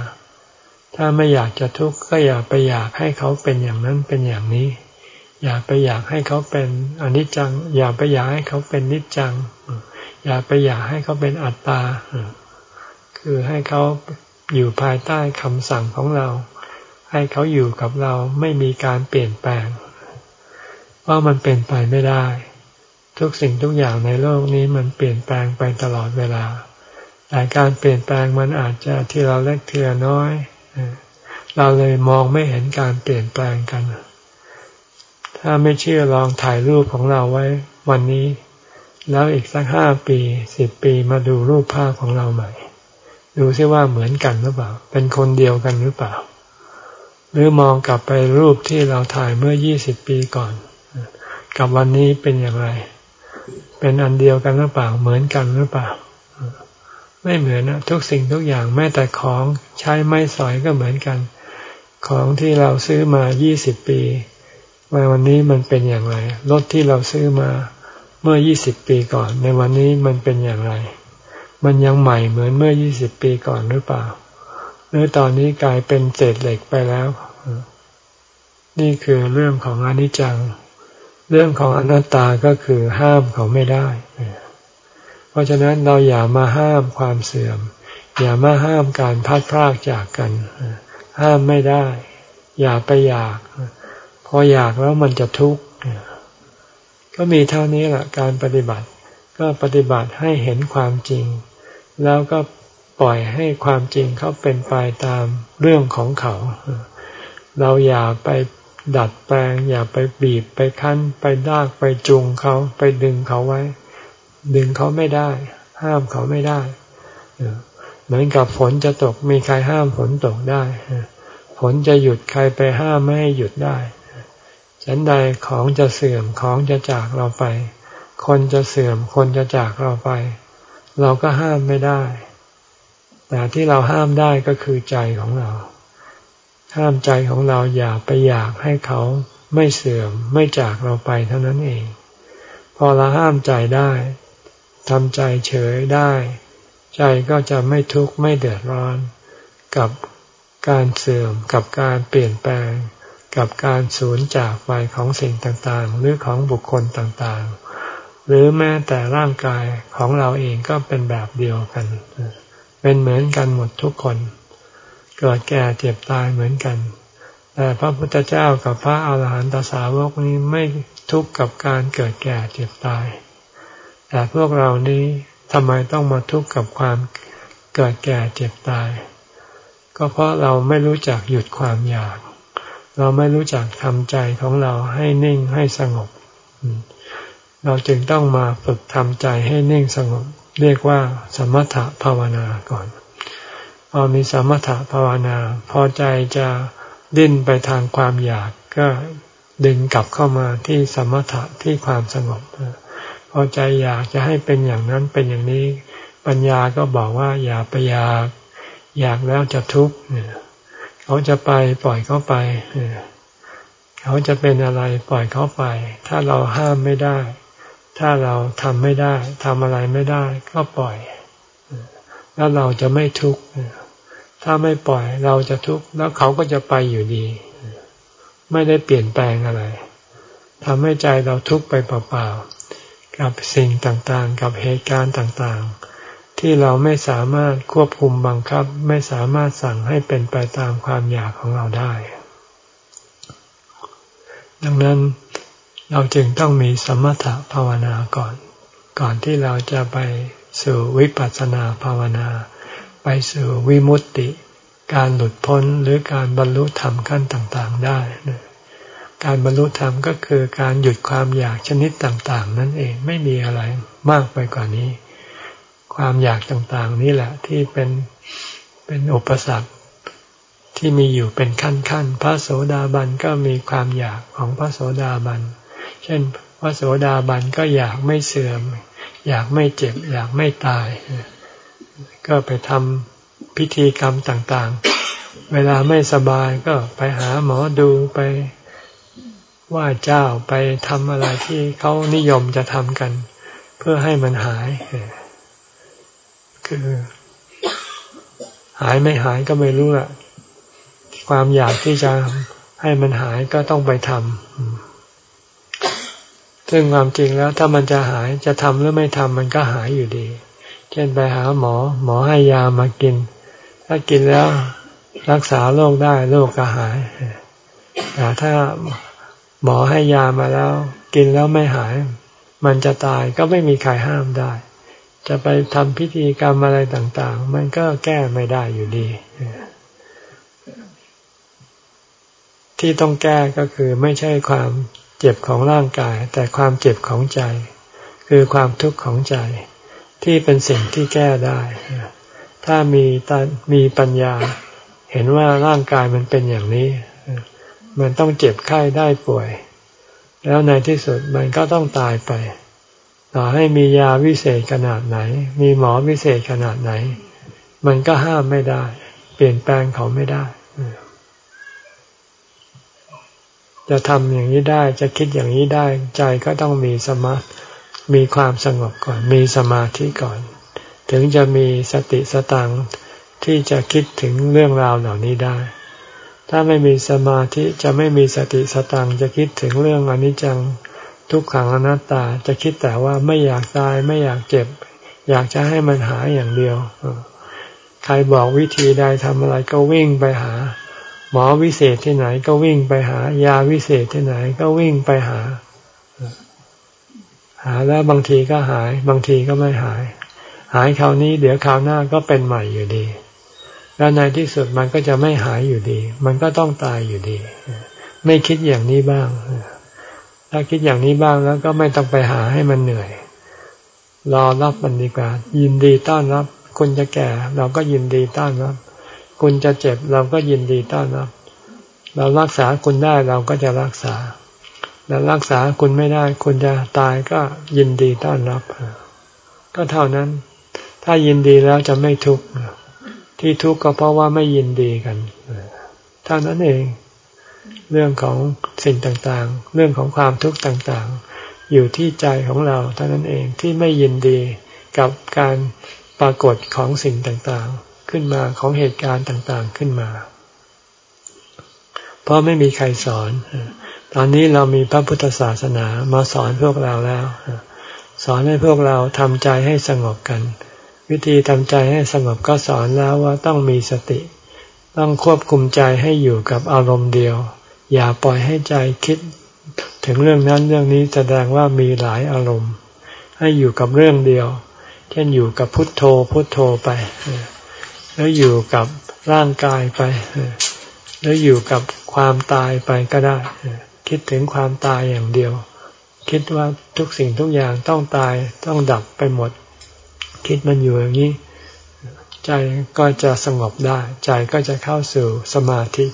ถ้าไม่อยากจะทุกข์ก็อย่าไปอยากให้เขาเป็นอย่างนั้นเป็นอย่างนี้ อย่าไปอยากให้เขาเป็นอนิจจัง อย่าไปอยากให้เขาเป็นนิจจัง อย่าไปอยากให้เขาเป็นอัตตา คือให้เขาอยู่ภายใต้คำสั่งของเรา ให้เขาอยู่กับเราไม่มีการเปลี่ยนแปลงว่ามันเป็นไปไม่ได้ ทุกสิ่งทุกอย่างในโลกนี้มันเปลี่ยนแปลงไปตลอดเวลา แต่การเปลี่ยนแปลงมันอาจจะที่เราเล็กทีละน้อย เราเลยมองไม่เห็นการเปลี่ยนแปลงกัน ถ้าไม่เชื่อลองถ่ายรูปของเราไว้วันนี้ แล้วอีกสักห้าปีสิบปีมาดูรูปภาพของเราใหม่ ดูซิว่าเหมือนกันหรือเปล่า เป็นคนเดียวกันหรือเปล่า หรือมองกลับไปรูปที่เราถ่ายเมื่อยี่สิบปีก่อน กับวันนี้เป็นอย่างไร เป็นอันเดียวกันหรือเปล่า เหมือนกันหรือเปล่า ไม่เหมือนนะทุกสิ่งทุกอย่างแม้แต่ของใช้ไม้สอยก็เหมือนกัน ของที่เราซื้อมายี่สิบปีวันนี้มันเป็นอย่างไรรถที่เราซื้อมาเมื่อยี่สิบปีก่อน ในวันนี้มันเป็นอย่างไร มันยังใหม่เหมือนเมื่อยี่สิบปีก่อนหรือเปล่า หรือตอนนี้กลายเป็นเศษเหล็กไปแล้ว นี่คือเรื่องของอนิจจัง เรื่องของอนัตตาก็คือห้ามเขาไม่ได้ เพราะฉะนั้นเราอย่ามาห้ามความเสื่อม อย่ามาห้ามการพัดพรากจากกัน ห้ามไม่ได้ อย่าไปอยาก พออยากแล้วมันจะทุกข์ก็มีเท่านี้แหละการปฏิบัติ ก็ปฏิบัติให้เห็นความจริง แล้วก็ปล่อยให้ความจริงเขาเป็นไปตามเรื่องของเขา เราอย่าไปดัดแปลง อย่าไปบีบไปคั้น ไปดากไปจูงเขาไปดึงเขาไว้ ดึงเขาไม่ได้ ห้ามเขาไม่ได้เหมือนกับฝนจะตกมีใครห้ามฝนตกได้ฝนจะหยุดใครไปห้ามไม่ให้หยุดได้ฉันใดของจะเสื่อมของจะจากเราไป คนจะเสื่อมคนจะจากเราไป เราก็ห้ามไม่ได้ แต่ที่เราห้ามได้ก็คือใจของเรา ห้ามใจของเราอย่าไปอยากให้เขาไม่เสื่อมไม่จากเราไปเท่านั้นเอง พอเราห้ามใจได้ ทำใจเฉยได้ ใจก็จะไม่ทุกข์ไม่เดือดร้อน กับการเสื่อมกับการเปลี่ยนแปลง กับการสูญจากไปของสิ่งต่างๆ หรือของบุคคลต่างๆ หรือแม้แต่ร่างกายของเราเองก็เป็นแบบเดียวกัน เป็นเหมือนกันหมดทุกคน เกิดแก่เจ็บตายเหมือนกันแต่พระพุทธเจ้ากับพระอาหารหันตสาวกนี้ไม่ทุกข์กับการเกิดแก่เจ็บตาย แต่พวกเรานี้ทำไมต้องมาทุกข์กับความเกิดแก่เจ็บตาย ก็เพราะเราไม่รู้จักหยุดความอยาก เราไม่รู้จักทำใจของเราให้นิ่งให้สงบ เราจึงต้องมาฝึกทำใจให้นิ่งสงบ เรียกว่า สมถภาวนาก่อนพอมีสมถภาวนา พอใจจะดิ้นไปทางความอยากก็ดึงกลับเข้ามาที่สมถะที่ความสงบ พอใจอยากจะให้เป็นอย่างนั้นเป็นอย่างนี้ ปัญญาก็บอกว่าอย่าไปอยาก อยากแล้วจะทุกข์เขาจะไปปล่อยเขาไปเขาจะเป็นอะไรปล่อยเขาไป ถ้าเราห้ามไม่ได้ ถ้าเราทำไม่ได้ทำอะไรไม่ได้ ก็ปล่อย แล้วเราจะไม่ทุกข์ถ้าไม่ปล่อยเราจะทุกข์แล้วเขาก็จะไปอยู่ดี ไม่ได้เปลี่ยนแปลงอะไรทำให้ใจเราทุกข์ไปเปล่าๆ กับสิ่งต่างๆ กับเหตุการณ์ต่างๆ ที่เราไม่สามารถควบคุมบังคับ ไม่สามารถสั่งให้เป็นไปตามความอยากของเราได้ ดังนั้นเราจึงต้องมีสมถะภาวนาก่อน ก่อนที่เราจะไปสู่วิปัสสนาภาวนา ไปสู่วิมุตติ การหลุดพ้นหรือการบรรลุธรรมขั้นต่างๆได้ การบรรลุธรรมก็คือการหยุดความอยากชนิดต่างๆ นั่นเองไม่มีอะไรมากไปกว่านี้ ความอยากต่างๆ นี่แหละที่เป็นเป็นอุปสรรคที่มีอยู่เป็นขั้นๆ พระโสดาบันก็มีความอยากของพระโสดาบัน เช่น พระโสดาบันก็อยากไม่เสื่อม อยากไม่เจ็บ อยากไม่ตาย ก็ไปทำพิธีกรรมต่างๆ เวลาไม่สบายก็ไปหาหมอดูไป ไหว้เจ้าไปทำอะไรที่เขานิยมจะทำกัน เพื่อให้มันหาย คือ หายไม่หายก็ไม่รู้ละความอยากที่จะให้มันหายก็ต้องไปทำซึ่งความจริงแล้ว ถ้ามันจะหายจะทำหรือไม่ทำมันก็หายอยู่ดี เช่นไปหาหมอ หมอให้ยามากิน ถ้ากินแล้วรักษาโรคได้โรคก็หายแต่ถ้า หมอให้ยามาแล้ว กินแล้วไม่หาย มันจะตายก็ไม่มีใครห้ามได้ จะไปทำพิธีกรรมอะไรต่างๆ มันก็แก้ไม่ได้อยู่ดี ที่ต้องแก้ก็คือไม่ใช่ความเจ็บของร่างกาย แต่ความเจ็บของใจ คือความทุกข์ของใจ ที่เป็นสิ่งที่แก้ได้ ถ้ามีตมีปัญญา เห็นว่าร่างกายมันเป็นอย่างนี้ มันต้องเจ็บไข้ได้ป่วย แล้วในที่สุดมันก็ต้องตายไป ต่อให้มียาวิเศษขนาดไหน มีหมอวิเศษขนาดไหน มันก็ห้ามไม่ได้ เปลี่ยนแปลงเขาไม่ได้ จะทำอย่างนี้ได้จะคิดอย่างนี้ได้ใจก็ต้องมีสมามีความสงบก่อน มีสมาธิก่อน ถึงจะมีสติสตังที่จะคิดถึงเรื่องราวเหล่านี้ได้ ถ้าไม่มีสมาธิจะไม่มีสติสตังจะคิดถึงเรื่องอนิจจังทุกขังอนัตตาจะคิดแต่ว่าไม่อยากตายไม่อยากเจ็บ อยากจะให้มันหายอย่างเดียว ใครบอกวิธีใดทำอะไรก็วิ่งไปหา หมอวิเศษที่ไหนก็วิ่งไปหา ยาวิเศษที่ไหนก็วิ่งไปหาหหาแล้วบางทีก็หาย บางทีก็ไม่หาย หายคราวนี้เดี๋ยวคราวหน้าก็เป็นใหม่อยู่ดี แล้วในที่สุดมันก็จะไม่หายอยู่ดี มันก็ต้องตายอยู่ดี ไม่คิดอย่างนี้บ้าง ถ้าคิดอย่างนี้บ้างแล้วก็ไม่ต้องไปหาให้มันเหนื่อย รอรับมันดีกว่า ยินดีต้อนรับ คุณจะแก่ เราก็ยินดีต้อนรับ คุณจะเจ็บเราก็ยินดีต้อนรับ เรารักษาคุณได้เราก็จะรักษา แล้วรักษาคุณไม่ได้ คุณจะตายก็ยินดีต้อนรับ ก็เท่านั้น ถ้ายินดีแล้วจะไม่ทุกข์ ที่ทุกข์ก็เพราะว่าไม่ยินดีกันเท่านั้นเอง เรื่องของสิ่งต่างๆ เรื่องของความทุกข์ต่างๆ อยู่ที่ใจของเราเท่านั้นเองที่ไม่ยินดีกับการปรากฏของสิ่งต่างๆ ขึ้นมาของเหตุการณ์ต่างๆขึ้นมา เพราะไม่มีใครสอน ตอนนี้เรามีพระพุทธศาสนามาสอนพวกเราแล้ว สอนให้พวกเราทำใจให้สงบกัน วิธีทำใจให้สงบก็สอนแล้วว่าต้องมีสติ ต้องควบคุมใจให้อยู่กับอารมณ์เดียว อย่าปล่อยให้ใจคิด ถึงเรื่องนั้นเรื่องนี้แสดงว่ามีหลายอารมณ์ ให้อยู่กับเรื่องเดียว เช่นอยู่กับพุทโธพุทโธไป แล้วอยู่กับร่างกายไป แล้วอยู่กับความตายไปก็ได้ คิดถึงความตายอย่างเดียว คิดว่าทุกสิ่งทุกอย่างต้องตายต้องดับไปหมด คิดมันอยู่อย่างนี้ ใจก็จะสงบได้ ใจก็จะเข้าสู่สมาธิ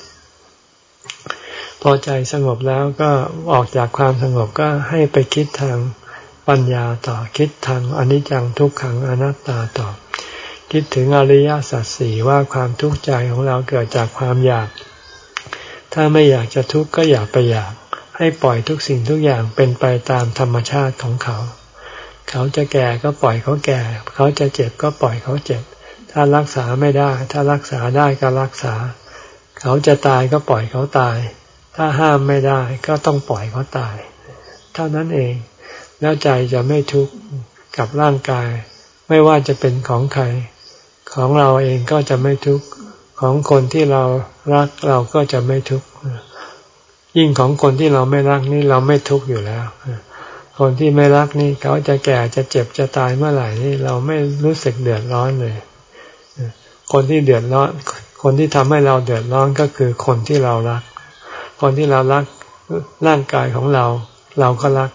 พอใจสงบแล้วก็ออกจากความสงบก็ให้ไปคิดทางปัญญาต่อคิดทางอนิจจังทุกขังอนัตตาต่อ คิดถึงอริยสัจสี่ว่าความทุกข์ใจของเราเกิดจากความอยาก ถ้าไม่อยากจะทุกข์ก็อย่าไปอยาก ให้ปล่อยทุกสิ่งทุกอย่างเป็นไปตามธรรมชาติของเขา เขาจะแก่ก็ปล่อยเขาแก่ เขาจะเจ็บก็ปล่อยเขาเจ็บ ถ้ารักษาไม่ได้ ถ้ารักษาได้ก็รักษา เขาจะตายก็ปล่อยเขาตาย ถ้าห้ามไม่ได้ก็ต้องปล่อยเขาตาย เท่านั้นเอง แล้วใจจะไม่ทุกข์กับร่างกาย ไม่ว่าจะเป็นของใคร ของเราเองก็จะไม่ทุกข์ ของคนที่เรารักเราก็จะไม่ทุกข์ ยิ่งของคนที่เราไม่รักนี่เราไม่ทุกข์อยู่แล้ว คนที่ไม่รักนี่เขาจะแก่จะเจ็บจะตายเมื่อไหร่นี่เราไม่รู้สึกเดือดร้อนเลย คนที่เดือดร้อน คนที่ทำให้เราเดือดร้อนก็คือคนที่เรารัก คนที่เรารักร่างกายของเรา เราก็รัก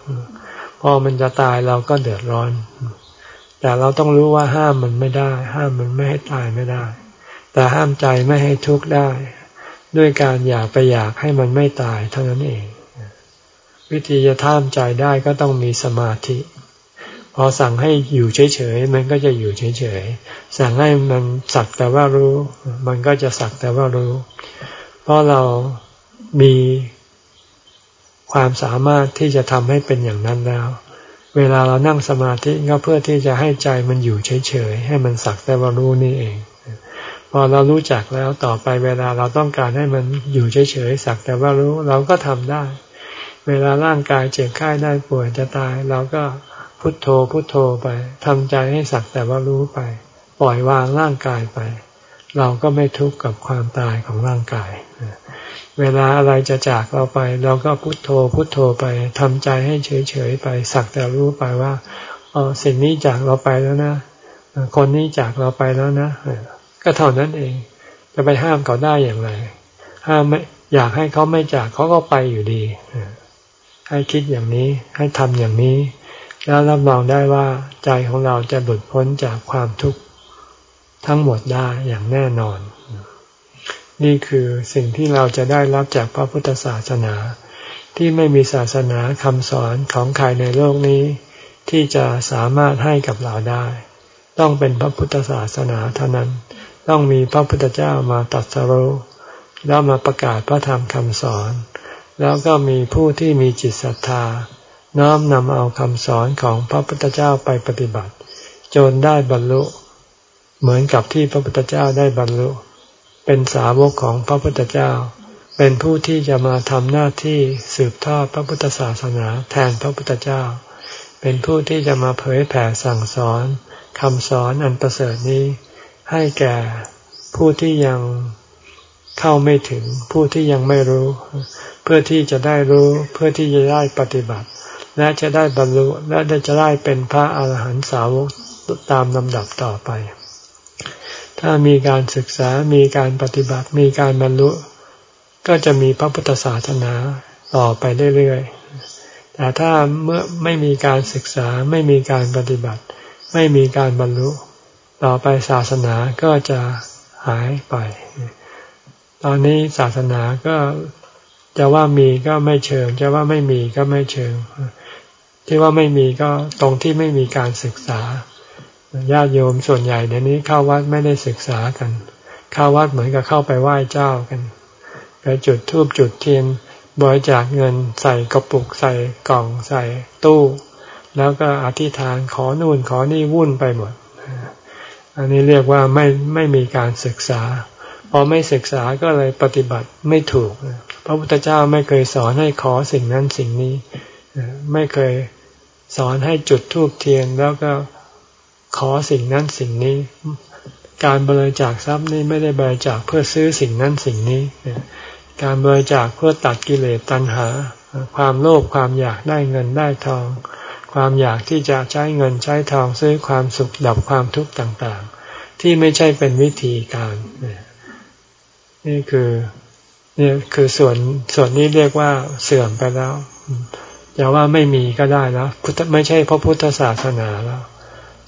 พอมันจะตายเราก็เดือดร้อน แต่เราต้องรู้ว่าห้ามมันไม่ได้ ห้ามมันไม่ให้ตายไม่ได้ แต่ห้ามใจไม่ให้ทุกข์ได้ ด้วยการอยากไปอยากให้มันไม่ตายเท่านั้นเอง วิธีจะท่ามใจได้ก็ต้องมีสมาธิ พอสั่งให้อยู่เฉยๆมันก็จะอยู่เฉยๆสั่งให้มันสักแต่ว่ารู้ มันก็จะสักแต่ว่ารู้ เพราะเรามีความสามารถที่จะทำให้เป็นอย่างนั้นแล้ว เวลาเรานั่งสมาธิก็เพื่อที่จะให้ใจมันอยู่เฉยๆให้มันสักแต่ว่ารู้นี่เอง พอเรารู้จักแล้วต่อไปเวลาเราต้องการให้มันอยู่เฉยๆสักแต่ว่ารู้เราก็ทำได้ เวลาร่างกายเจ็บไข้ได้ป่วยจะตาย เราก็พุทโธพุทโธไปทำใจให้สักแต่ว่ารู้ไป ปล่อยวางร่างกายไป เราก็ไม่ทุกข์กับความตายของร่างกาย เวลาอะไรจะจากเราไป เราก็พุทโธพุทโธไปทำใจให้เฉยๆไป สักแต่รู้ไปว่าอ๋อสิ่งนี้จากเราไปแล้วนะคนนี้จากเราไปแล้วนะก็เท่านั้นเอง จะไปห้ามเขาได้อย่างไร ห้ามไม่อยากให้เขาไม่จากเขาก็ไปอยู่ดี ให้คิดอย่างนี้ให้ทำอย่างนี้ แล้วรับรองได้ว่าใจของเราจะหลุดพ้นจากความทุกข์ทั้งหมดได้อย่างแน่นอน นี่คือสิ่งที่เราจะได้รับจากพระพุทธศาสนา ที่ไม่มีศาสนาคำสอนของใครในโลกนี้ ที่จะสามารถให้กับเราได้ ต้องเป็นพระพุทธศาสนาเท่านั้น ต้องมีพระพุทธเจ้ามาตรัสรุแล้วมาประกาศพระธรรมคำสอน แล้วก็มีผู้ที่มีจิตศรัทธา น้อมนำเอาคำสอนของพระพุทธเจ้าไปปฏิบัติ จนได้บรรลุ เหมือนกับที่พระพุทธเจ้าได้บรรลุ เป็นสาวกของพระพุทธเจ้า เป็นผู้ที่จะมาทำหน้าที่สืบทอดพระพุทธศาสนาแทนพระพุทธเจ้า เป็นผู้ที่จะมาเผยแผ่สั่งสอนคำสอนอันประเสริฐนี้ ให้แก่ผู้ที่ยัง เข้าไม่ถึงผู้ที่ยังไม่รู้ เพื่อที่จะได้รู้เพื่อที่จะได้ปฏิบัติ และจะได้บรรลุและจะได้เป็นพระอาหารหันตสาวกตามลำดับต่อไป ถ้ามีการศึกษามีการปฏิบัติมีการบรรลุ ก็จะมีพระพุทธศาสนาต่อไปเรื่อยๆ แต่ถ้าเมื่อไม่มีการศึกษาไม่มีการปฏิบัติ ไม่มีการบรรลุ ต่อไปศาสนาก็จะหายไป ตอนนี้ศาสนาก็จะว่ามีก็ไม่เชิง จะว่าไม่มีก็ไม่เชิง ที่ว่าไม่มีก็ตรงที่ไม่มีการศึกษาญาติโยมส่วนใหญ่เดี๋ยวนี้เข้าวัดไม่ได้ศึกษากัน เข้าวัดเหมือนกับเข้าไปไหว้เจ้ากันไปจุดธูปจุดเทียนบริจาคเงินใส่กระปุกใส่กล่องใส่ตู้ แล้วก็อธิษฐานขอนู่นขอนี่วุ่นไปหมด อันนี้เรียกว่าไม่ไม่มีการศึกษา พอไม่ศึกษาก็เลยปฏิบัติไม่ถูก พระพุทธเจ้าไม่เคยสอนให้ขอสิ่งนั้นสิ่งนี้ ไม่เคยสอนให้จุดธูปเทียนแล้วก็ขอสิ่งนั้นสิ่งนี้ การบริจาคทรัพย์นี่ไม่ได้บริจาคเพื่อซื้อสิ่งนั้นสิ่งนี้ การบริจาคเพื่อตัดกิเลสตัณหา ความโลภความอยากได้เงินได้ทอง ความอยากที่จะใช้เงินใช้ทองซื้อความสุขดับความทุกข์ต่างๆ ที่ไม่ใช่เป็นวิธีการ นี่คือนี่คือส่วนส่วนนี้เรียกว่าเสื่อมไปแล้วอย่าว่าไม่มีก็ได้แล้วพุทธไม่ใช่พระพุทธศาสนาแล้ว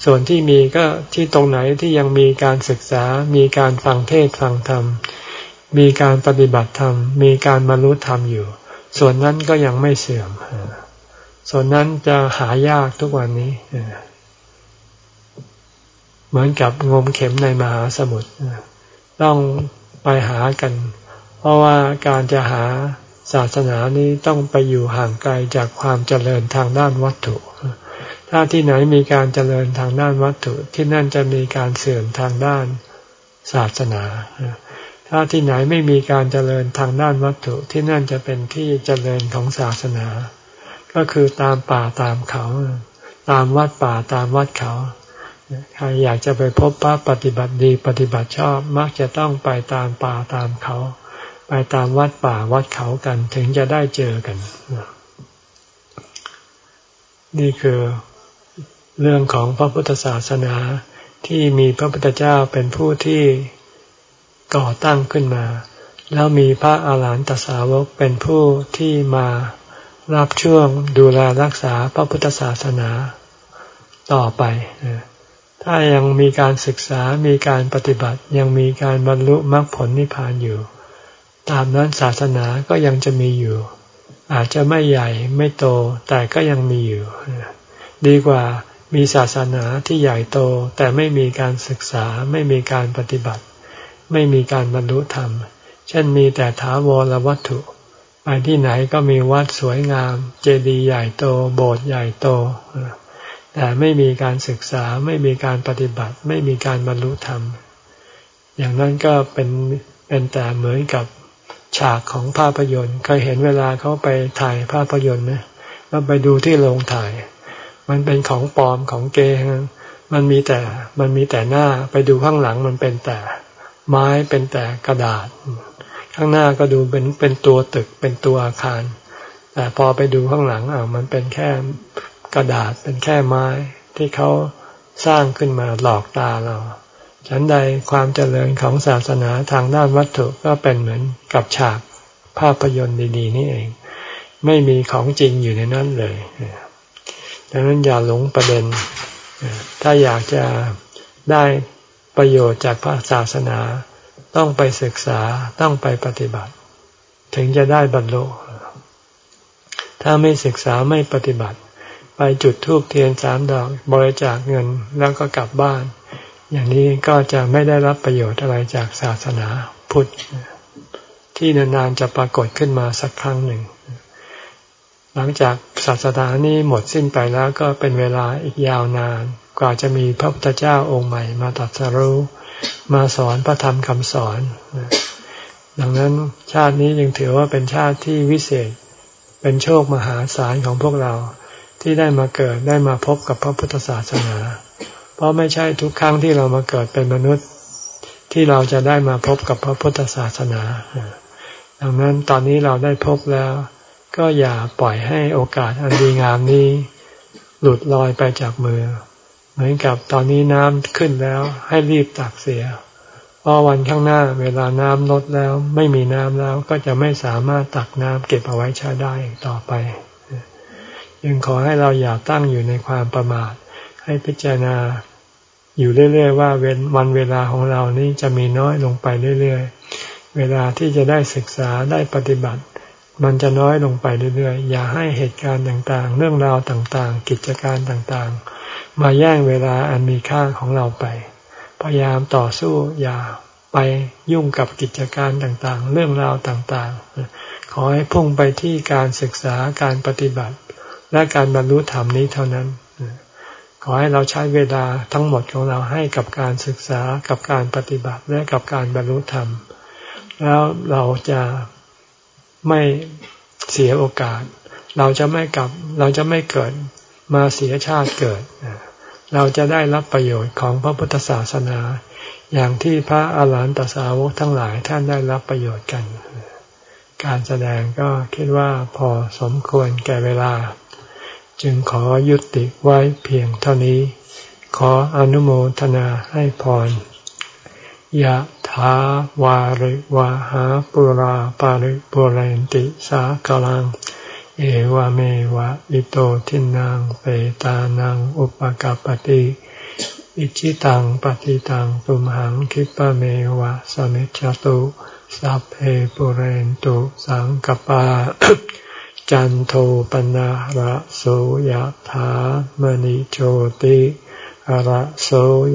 ส่วนที่มีก็ที่ตรงไหนที่ยังมีการศึกษา มีการฟังเทศฟังธรรม มีการปฏิบัติธรรม มีการบรรลุธรรมอยู่ ส่วนนั้นก็ยังไม่เสื่อม ส่วนนั้นจะหายากทุกวันนี้ เหมือนกับงมเข็มในมหาสมุทรต้อง ไปหากัน เพราะว่าการจะหาศาสนานี้ต้องไปอยู่ห่างไกลจากความเจริญทางด้านวัตถุ ถ้าที่ไหนมีการเจริญทางด้านวัตถุที่นั่นจะมีการเสื่อมทางด้านศาสนา ถ้าที่ไหนไม่มีการเจริญทางด้านวัตถุที่นั่นจะเป็นที่เจริญของศาสนา ก็คือตามป่าตามเขา ตามวัดป่าตามวัดเขา ใครอยากจะไปพบพระปฏิบัติดีปฏิบัติชอบมักจะต้องไปตามป่าตามเขา ไปตามวัดป่าวัดเขากันถึงจะได้เจอกัน นี่คือเรื่องของพระพุทธศาสนาที่มีพระพุทธเจ้าเป็นผู้ที่ก่อตั้งขึ้นมา แล้วมีพระอาหารหันตสาวกเป็นผู้ที่มารับช่วงดูแลรักษาพระพุทธศาสนาต่อไป ถ้ายังมีการศึกษา มีการปฏิบัติ ยังมีการบรรลุมรรคผลนิพพานอยู่ ตามนั้นศาสนาก็ยังจะมีอยู่ อาจจะไม่ใหญ่ไม่โต แต่ก็ยังมีอยู่ ดีกว่ามีศาสนาที่ใหญ่โต แต่ไม่มีการศึกษา ไม่มีการปฏิบัติ ไม่มีการบรรลุธรรม เช่นมีแต่ถาวรวัตถุไปที่ไหนก็มีวัดสวยงาม เจดีย์ใหญ่โต โบสถ์ใหญ่โต แต่ไม่มีการศึกษาไม่มีการปฏิบัติ ไม่มีการบรรลุธรรม อย่างนั้นก็เป็นเป็นแต่เหมือนกับฉากของภาพยนตร์เคยเห็นเวลาเขาไปถ่ายภาพยนตร์นะแล้วไปดูที่โรงถ่าย มันเป็นของปลอมของเกย์มันมีแต่มันมีแต่หน้าไปดูข้างหลังมันเป็นแต่ไม้เป็นแต่กระดาษ ข้างหน้าก็ดูเป็นเป็นตัวตึกเป็นตัวอาคาร แต่พอไปดูข้างหลังอะมันเป็นแค่ กระดาษเป็นแค่ไม้ที่เขาสร้างขึ้นมาหลอกตาเราฉันใดความเจริญของศาสนาทางด้านวัตถุก็เป็นเหมือนกับฉากภาพยนตร์ดีๆ นี่เอง ไม่มีของจริงอยู่ในนั้นเลยดังนั้นอย่าหลงประเด็น ถ้าอยากจะได้ประโยชน์จากพระศาสนา ต้องไปศึกษาต้องไปปฏิบัติ ถึงจะได้บรรลุถ้าไม่ศึกษาไม่ปฏิบัติ ไปจุดธูปเทียนสามดอกบริจาคเงินแล้วก็กลับบ้าน อย่างนี้ก็จะไม่ได้รับประโยชน์อะไรจากศาสนาพุทธ ที่นานๆจะปรากฏขึ้นมาสักครั้งหนึ่ง หลังจากศาสนานี้หมดสิ้นไปแล้วก็เป็นเวลาอีกยาวนาน กว่าจะมีพระพุทธเจ้าองค์ใหม่ มาตรัสรู้มาสอนพระธรรมคำสอน ดังนั้นชาตินี้ยังถือว่าเป็นชาติที่วิเศษ เป็นโชคมหาศาลของพวกเรา ที่ได้มาเกิดได้มาพบกับพระพุทธศาสนา เพราะไม่ใช่ทุกครั้งที่เรามาเกิดเป็นมนุษย์ ที่เราจะได้มาพบกับพระพุทธศาสนา ดังนั้นตอนนี้เราได้พบแล้ว ก็อย่าปล่อยให้โอกาสอันดีงามนี้ หลุดลอยไปจากมือ เหมือนกับตอนนี้น้ำขึ้นแล้วให้รีบตักเสียเพราะวันข้างหน้าเวลาน้ำลดแล้ว ไม่มีน้ำแล้วก็จะไม่สามารถตักน้ำเก็บเอาไว้ใช้ได้ต่อไป ยังขอให้เราอย่าตั้งอยู่ในความประมาท ให้พิจารณาอยู่เรื่อย ๆ ว่าเวนวันเวลาของเรานี้จะมีน้อยลงไปเรื่อย ๆ เวลาที่จะได้ศึกษาได้ปฏิบัติ มันจะน้อยลงไปเรื่อย ๆ อย่าให้เหตุการณ์ต่างๆ เรื่องราวต่างๆ กิจการต่างๆ มาแย่งเวลาอันมีค่าของเราไป พยายามต่อสู้อย่าไปยุ่งกับกิจการต่างๆ เรื่องราวต่างๆ ขอให้พุ่งไปที่การศึกษาการปฏิบัติ และการบรรลุธรรมนี้เท่านั้น ขอให้เราใช้เวลาทั้งหมดของเราให้กับการศึกษากับการปฏิบัติและกับการบรรลุธรรม แล้วเราจะไม่เสียโอกาส เราจะไม่กลับ เราจะไม่เกิดมาเสียชาติเกิด เราจะได้รับประโยชน์ของพระพุทธศาสนา อย่างที่พระอาหารหันตสาวกทั้งหลายท่านได้รับประโยชน์กัน การแสดงก็คิดว่าพอสมควรแก่เวลา จึงขอยุติไว้เพียงเท่านี้ ขออนุโมทนาให้พรยะถาวาริวาหาปุราปาริปุเรนติสากลัง เอวเมวะอิโตทินังเปตานังอุปกปติอิชิตังปฏิตังตุมหังคิปะเมวะสมิจจตุสัพเพปุเรนตุสังกปา จันโทปนะระโสยธามณิโชติระโส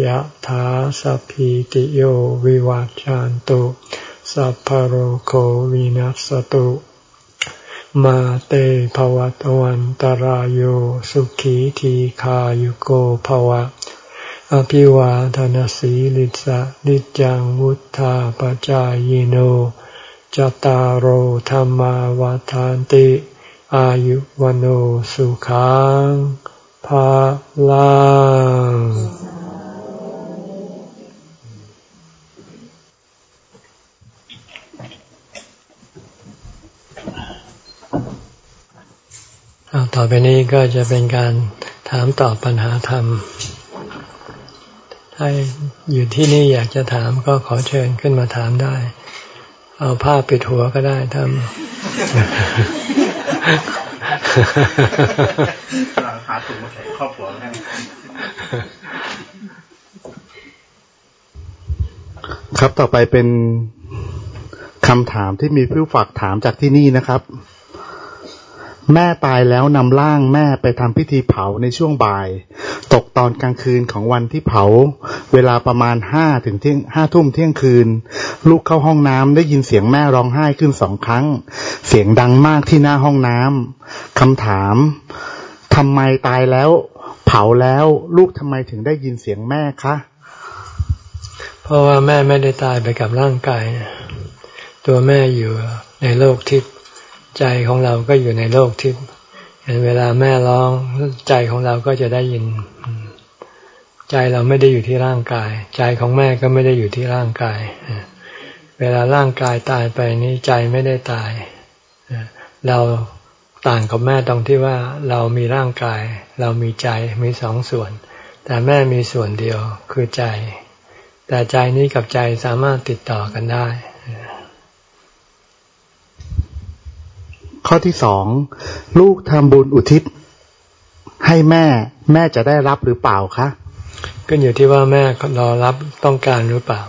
ยธาสัพพิติโยวิวัจจันตุสัพพโรโควินัสตุ มาเตภวะตวันตารโยสุขีทีขายุโกภวะ อภิวาทนสีลิสะนิจังวุธาปจายโนจตารโธรรมาวาทานติ อายุวันสุขังภาลังต่อไปนี้ก็จะเป็นการถามตอบปัญหาธรรม ถ้าอยู่ที่นี่อยากจะถามก็ขอเชิญขึ้นมาถามได้ เอาผ้าปิดหัวก็ได้ทำ หาถุงมาใส่ครอบครัวให้ครับต่อไปเป็นคำถามที่มีผู้ฝากถามจากที่นี่นะครับ แม่ตายแล้วนำร่างแม่ไปทำพิธีเผาในช่วงบ่าย ตกตอนกลางคืนของวันที่เผา เวลาประมาณห้าถึงเที่ยงห้าทุ่มเที่ยงคืน ลูกเข้าห้องน้ำได้ยินเสียงแม่ร้องไห้ขึ้นสองครั้ง เสียงดังมากที่หน้าห้องน้ำคำถามทำไมตายแล้ว เผาแล้วลูกทำไมถึงได้ยินเสียงแม่คะ เพราะว่าแม่ไม่ได้ตายไปกับร่างกาย ตัวแม่อยู่ในโลกทิพย์ ใจของเราก็อยู่ในโลกทิพย์เห็นเวลาแม่ร้องใจของเราก็จะได้ยิน ใจเราไม่ได้อยู่ที่ร่างกาย ใจของแม่ก็ไม่ได้อยู่ที่ร่างกาย เวลาร่างกายตายไปนี้ใจไม่ได้ตาย เราต่างกับแม่ตรงที่ว่าเรามีร่างกาย เรามีใจมีสองส่วน แต่แม่มีส่วนเดียวคือใจ แต่ใจนี้กับใจสามารถติดต่อกันได้ ข้อที่สองลูกทำบุญอุทิศ ให้แม่แม่จะได้รับหรือเปล่าคะก็อยู่ที่ว่าแม่รอรับต้องการหรือเปล่า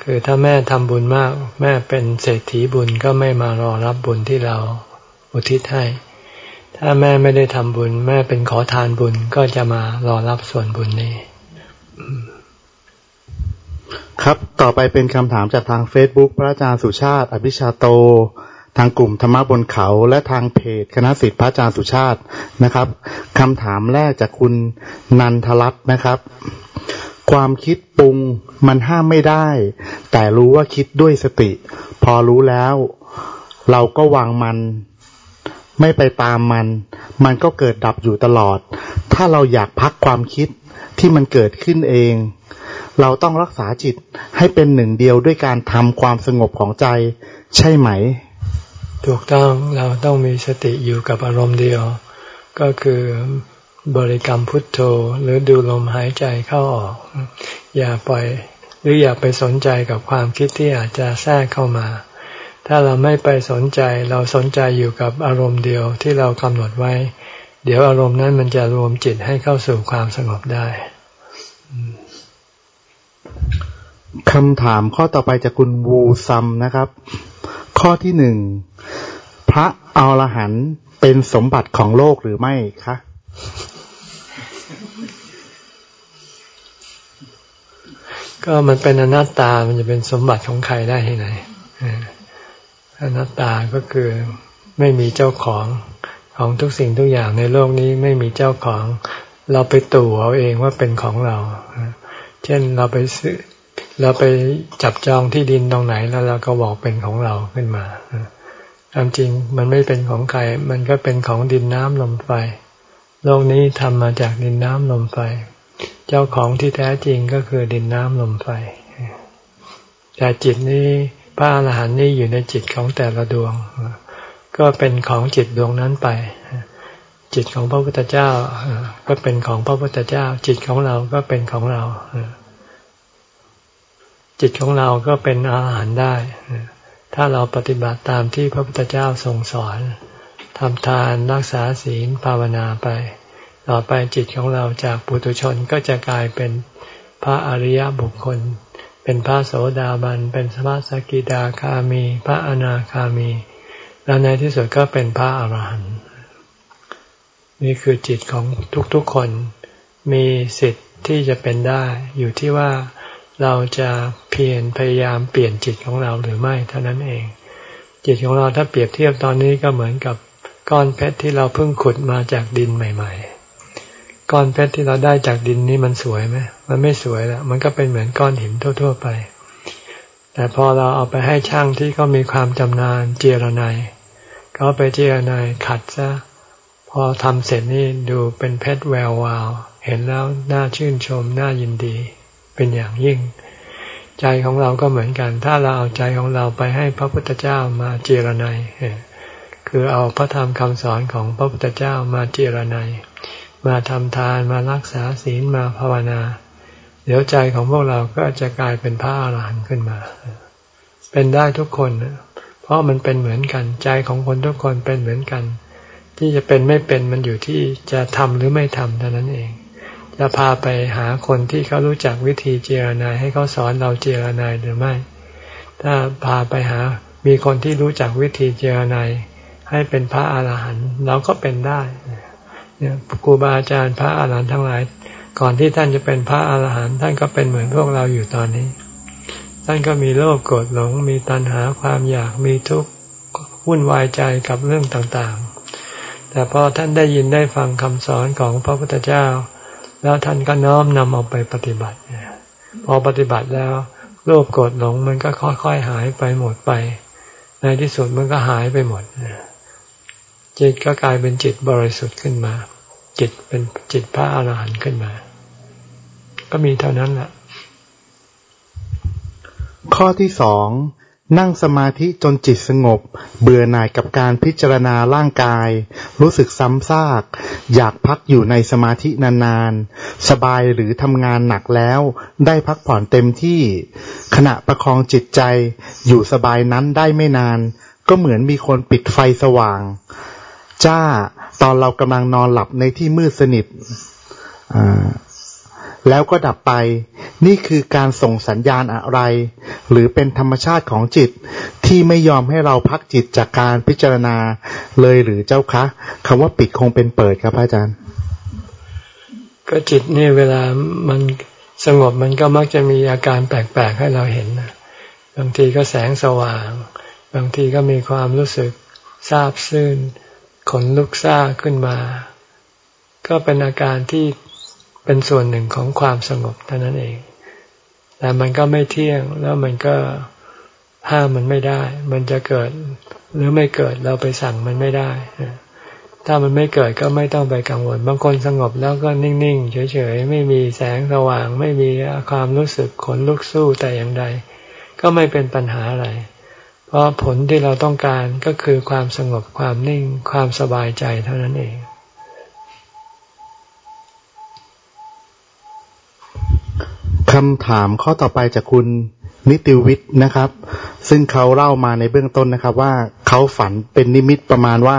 คือถ้าแม่ทำบุญมาก แม่เป็นเศรษฐีบุญก็ไม่มารอรับบุญที่เราอุทิศให้ ถ้าแม่ไม่ได้ทำบุญ แม่เป็นขอทานบุญก็จะมารอรับส่วนบุญนี้ครับ ต่อไปเป็นคำถามจากทางเฟซบุ๊กพระอาจารย์สุชาติ อภิชาโต ทางกลุ่มธรรมะบนเขาและทางเพจคณะสิทธิพระอาจารย์สุชาตินะครับคำถามแรกจากคุณนันทรัตน์นะครับ ความคิดปรุงมันห้ามไม่ได้ แต่รู้ว่าคิดด้วยสติ พอรู้แล้ว เราก็วางมัน ไม่ไปตามมัน มันก็เกิดดับอยู่ตลอด ถ้าเราอยากพักความคิดที่มันเกิดขึ้นเอง เราต้องรักษาจิตให้เป็นหนึ่งเดียวด้วยการทำความสงบของใจ ใช่ไหม ถูกต้องเราต้องมีสติอยู่กับอารมณ์เดียว ก็คือบริกรรมพุทโธหรือดูลมหายใจเข้าออก อย่าปล่อยหรืออย่าไปสนใจกับความคิดที่อาจจะแทรกเข้ามา ถ้าเราไม่ไปสนใจเราสนใจอยู่กับอารมณ์เดียวที่เรากำหนดไว้ เดี๋ยวอารมณ์นั้นมันจะรวมจิตให้เข้าสู่ความสงบได้คำถามข้อต่อไปจากคุณวูซัมนะครับ ข้อที่หนึ่งพระอรหันต์เป็นสมบัติของโลกหรือไม่คะก็มันเป็นอนัตตา มันจะเป็นสมบัติของใครได้ที่ไหนอนัตตาก็คือไม่มีเจ้าของของทุกสิ่งทุกอย่างในโลกนี้ไม่มีเจ้าของ เราไปตู่เอาเองว่าเป็นของเรา เช่นเราไปซื้อ เราไปจับจองที่ดินตรงไหนแล้วเราก็บอกเป็นของเราขึ้นมาความจริงมันไม่เป็นของใคร มันก็เป็นของดินน้ำลมไฟ โลกนี้ทำมาจากดินน้ำลมไฟ เจ้าของที่แท้จริงก็คือดินน้ำลมไฟ แต่จิตนี้พระอรหันต์นี่อยู่ในจิตของแต่ละดวง ก็เป็นของจิตดวงนั้นไป จิตของพระพุทธเจ้าก็เป็นของพระพุทธเจ้า จิตของเราก็เป็นของเรา จิตของเราก็เป็นอาหารได้ ถ้าเราปฏิบัติตามที่พระพุทธเจ้าทรงสอนทำทานรักษาศีลภาวนาไป ต่อไปจิตของเราจากปุถุชนก็จะกลายเป็นพระอริยบุคคล เป็นพระโสดาบัน เป็นพระสกิดาคามี พระอนาคามี แล้วในที่สุดก็เป็นพระอรหันต์นี่คือจิตของทุกๆคนมีสิทธิ์ที่จะเป็นได้ อยู่ที่ว่า เราจะเพียรพยายามเปลี่ยนจิตของเราหรือไม่เท่านั้นเอง จิตของเราถ้าเปรียบเทียบตอนนี้ก็เหมือนกับก้อนเพชรที่เราเพิ่งขุดมาจากดินใหม่ ๆ ก้อนเพชรที่เราได้จากดินนี้มันสวยไหมมันไม่สวยแล้วมันก็เป็นเหมือนก้อนหินทั่ว ๆ ไป แต่พอเราเอาไปให้ช่างที่เขามีความจำนาญเจรนายเขาไปเจรนายขัดซะพอทำเสร็จนี่ดูเป็นเพชรแวววาว เห็นแล้วน่าชื่นชมน่ายินดี เป็นอย่างยิ่ง ใจของเราก็เหมือนกัน ถ้าเราเอาใจของเราไปให้พระพุทธเจ้ามาเจรไนคือเอาพระธรรมคำสอนของพระพุทธเจ้ามาเจรไนมาทำทานมารักษาศีลมาภาวนา เดี๋ยวใจของพวกเราก็จะกลายเป็นพระอรหันต์ขึ้นมา เป็นได้ทุกคน เพราะมันเป็นเหมือนกัน ใจของคนทุกคนเป็นเหมือนกัน ที่จะเป็นไม่เป็นมันอยู่ที่จะทำหรือไม่ทำเท่านั้นเอง จะพาไปหาคนที่เขารู้จักวิธีเจรนายให้เขาสอนเราเจรนายหรือไม่ ถ้าพาไปหามีคนที่รู้จักวิธีเจรนายให้เป็นพระอาหารหันต์เราก็เป็นได้เนี่ยครูบาอาจารย์พระอาหารหันต์ทั้งหลาย ก่อนที่ท่านจะเป็นพระอาหารหันต์ท่านก็เป็นเหมือนพวกเราอยู่ตอนนี้ ท่านก็มีโลภโกรธหลง มีตัณหาความอยากมีทุกข์วุ่นวายใจกับเรื่องต่างๆ แต่พอท่านได้ยินได้ฟังคำสอนของพระพุทธเจ้า แล้วท่านก็น้อมนำเอาไปปฏิบัติพอปฏิบัติแล้วโลภโกรธหลงมันก็ค่อยๆหายไปหมดไป ในที่สุดมันก็หายไปหมดจิตก็กลายเป็นจิตบริสุทธิ์ขึ้นมา จิตเป็นจิตพระอรหันต์ขึ้นมา ก็มีเท่านั้นแหละข้อที่สอง นั่งสมาธิจนจิตสงบ เบื่อหน่ายกับการพิจารณาร่างกาย รู้สึกซ้ำซาก อยากพักอยู่ในสมาธินานๆ สบายหรือทำงานหนักแล้ว ได้พักผ่อนเต็มที่ ขณะประคองจิตใจ อยู่สบายนั้นได้ไม่นาน ก็เหมือนมีคนปิดไฟสว่าง จ้า ตอนเรากำลังนอนหลับในที่มืดสนิทแล้วก็ดับไป นี่คือการส่งสัญญาณอะไร หรือเป็นธรรมชาติของจิตที่ไม่ยอมให้เราพักจิตจากการพิจารณาเลยหรือเจ้าคะคำว่าปิดคงเป็นเปิดครับอาจารย์ ก็จิตนี่เวลามันสงบมันก็มักจะมีอาการแปลกๆให้เราเห็นบางทีก็แสงสว่าง บางทีก็มีความรู้สึกซาบซื่นขนลุกซ่าขึ้นมา ก็เป็นอาการที่เป็นส่วนหนึ่งของความสงบเท่านั้นเอง แต่มันก็ไม่เที่ยงแล้วมันก็ห้ามมันไม่ได้ มันจะเกิดหรือไม่เกิดเราไปสั่งมันไม่ได้ถ้ามันไม่เกิดก็ไม่ต้องไปกังวล บางคนสงบแล้วก็นิ่งๆเฉยๆไม่มีแสงสว่าง ไม่มีความรู้สึกขนลุกสู้แต่อย่างใด ก็ไม่เป็นปัญหาอะไร เพราะผลที่เราต้องการก็คือความสงบความนิ่งความสบายใจเท่านั้นเอง คำถามข้อต่อไปจากคุณนิติวิทย์นะครับ ซึ่งเขาเล่ามาในเบื้องต้นนะครับ ว่าเขาฝันเป็นนิมิตประมาณว่า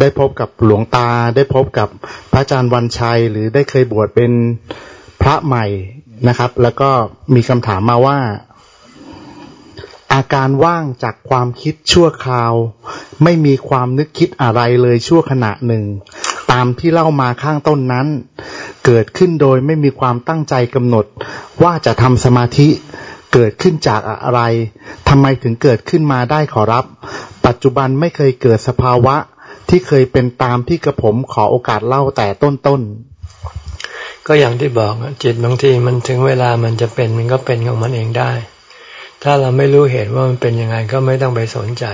ได้พบกับหลวงตา ได้พบกับพระอาจารย์วันชัย หรือได้เคยบวชเป็นพระใหม่นะครับ แล้วก็มีคำถามมาว่า อาการว่างจากความคิดชั่วคราว ไม่มีความนึกคิดอะไรเลยชั่วขณะหนึ่ง ตามที่เล่ามาข้างต้นนั้น เกิดขึ้นโดยไม่มีความตั้งใจกำหนด ว่าจะทำสมาธิเกิดขึ้นจากอะไรทำไมถึงเกิดขึ้นมาได้ขอรับ ปัจจุบันไม่เคยเกิดสภาวะที่เคยเป็นตามที่กระผมขอโอกาสเล่าแต่ต้นๆ ก็อย่างที่บอกจิตบางทีมันถึงเวลามันจะเป็นมันก็เป็นของมันเองได้ ถ้าเราไม่รู้เหตุว่ามันเป็นยังไงก็ไม่ต้องไปสนใจ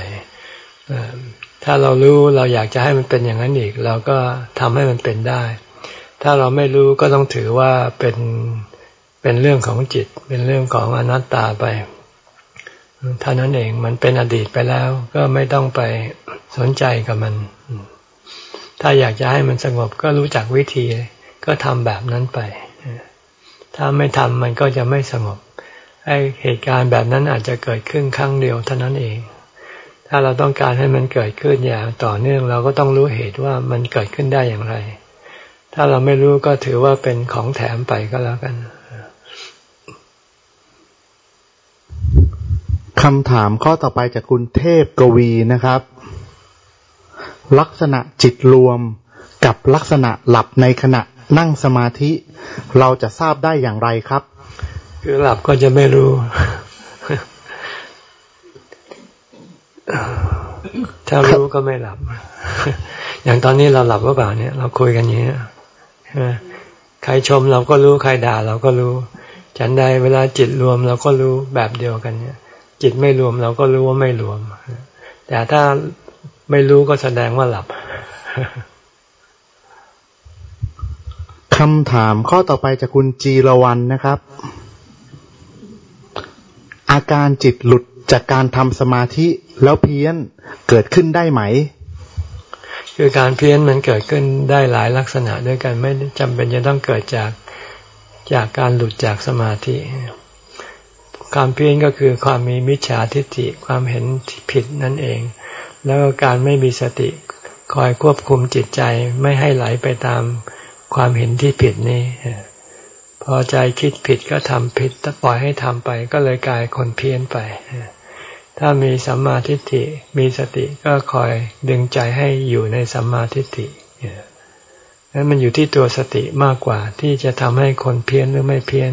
ถ้าเรารู้เราอยากจะให้มันเป็นอย่างนั้นอีก เราก็ทำให้มันเป็นได้ ถ้าเราไม่รู้ก็ต้องถือว่าเป็นเป็นเรื่องของจิต เป็นเรื่องของอนัตตาไปเท่านั้นเองมันเป็นอดีตไปแล้ว ก็ไม่ต้องไปสนใจกับมัน ถ้าอยากจะให้มันสงบก็รู้จักวิธี ก็ทำแบบนั้นไป ถ้าไม่ทำมันก็จะไม่สงบไอเหตุการณ์แบบนั้นอาจจะเกิดขึ้นครั้งเดียวเท่านั้นเอง ถ้าเราต้องการให้มันเกิดขึ้นอย่างต่อเนื่องเราก็ต้องรู้เหตุว่ามันเกิดขึ้นได้อย่างไร ถ้าเราไม่รู้ก็ถือว่าเป็นของแถมไปก็แล้วกันคำถามข้อต่อไปจากคุณเทพกวีนะครับ ลักษณะจิตรวมกับลักษณะหลับในขณะนั่งสมาธิ เราจะทราบได้อย่างไรครับ คือหลับก็จะไม่รู้ ถ้ารู้ก็ไม่หลับ อย่างตอนนี้เราหลับหรือเปล่าเนี่ย เราคุยกันอย่างนี้ ใครชมเราก็รู้ใครด่าเราก็รู้ ฉันใดเวลาจิตรวมเราก็รู้แบบเดียวกันเนี่ย จิตไม่รวมเราก็รู้ว่าไม่รวม แต่ถ้าไม่รู้ก็แสดงว่าหลับคำถามข้อต่อไปจากคุณจีรวันนะครับ อาการจิตหลุดจากการทำสมาธิแล้วเพี้ยนเกิดขึ้นได้ไหม คือการเพี้ยนมันเกิดขึ้นได้หลายลักษณะด้วยกันไม่จำเป็นจะต้องเกิดจากจากการหลุดจากสมาธิ ความเพี้ยนก็คือความมีมิจฉาทิฏฐิความเห็นผิดนั่นเอง แล้วก็การไม่มีสติคอยควบคุมจิตใจไม่ให้ไหลไปตามความเห็นที่ผิดนี้พอใจคิดผิดก็ทำผิดถ้าปล่อยให้ทำไป ก็เลยกลายคนเพี้ยนไป ถ้ามีสัมมาทิฏฐิมีสติก็คอยดึงใจให้อยู่ในสัมมาทิฏฐินั้นมันอยู่ที่ตัวสติมากกว่าที่จะทำให้คนเพี้ยนหรือไม่เพี้ยน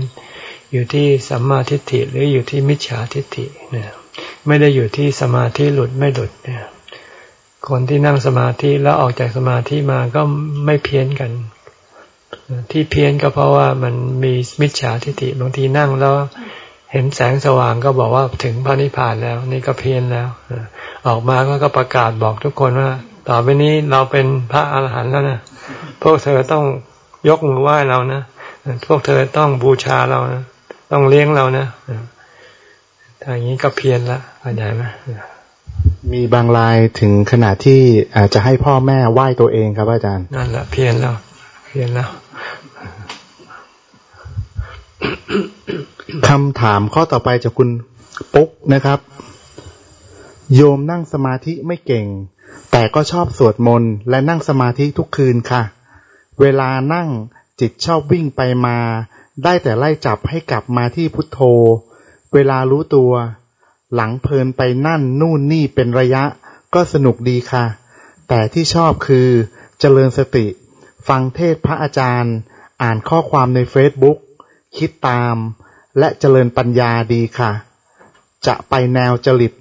อยู่ที่สัมมาทิฏฐิหรืออยู่ที่มิจฉาทิฏฐิเนี่ยไม่ได้อยู่ที่สมาธิหลุดไม่หลุดเนี่ยคนที่นั่งสมาธิแล้วออกจากสมาธิมาก็ไม่เพี้ยนกัน ที่เพี้ยนก็เพราะว่ามันมีมิจฉาทิฏฐิบางทีนั่งแล้ว ห็นแสงสว่างก็บอกว่าถึงพระนิพพานแล้ว นี่ก็เพี้ยนแล้วออกมาก็ประกาศบอกทุกคนว่า ต่อไปนี้เราเป็นพระอาหารหันต์แล้วนะพวกเธอต้องยกมือไหว้เรานะพวกเธอต้องบูชาเรานะต้องเลี้ยงเรานะถ้าอย่างนี้ก็เพียนละเข้าใจไหมมีบางรายถึงขนาดที่อาจจะให้พ่อแม่ไหว้ตัวเองครับอาจารย์นั่นแหละเพียนแล้วเพียนแล้ว คำถามข้อต่อไปจากคุณปุ๊กนะครับ โยมนั่งสมาธิไม่เก่ง แต่ก็ชอบสวดมนต์และนั่งสมาธิทุกคืนค่ะ เวลานั่งจิตชอบวิ่งไปมา ได้แต่ไล่จับให้กลับมาที่พุทโธ เวลารู้ตัว หลังเพลินไปนั่นนู่นนี่เป็นระยะ ก็สนุกดีค่ะ แต่ที่ชอบคือ เจริญสติ ฟังเทศพระอาจารย์ อ่านข้อความในเฟซบุ๊ก คิดตาม และเจริญปัญญาดีค่ะ จะไปแนวจริต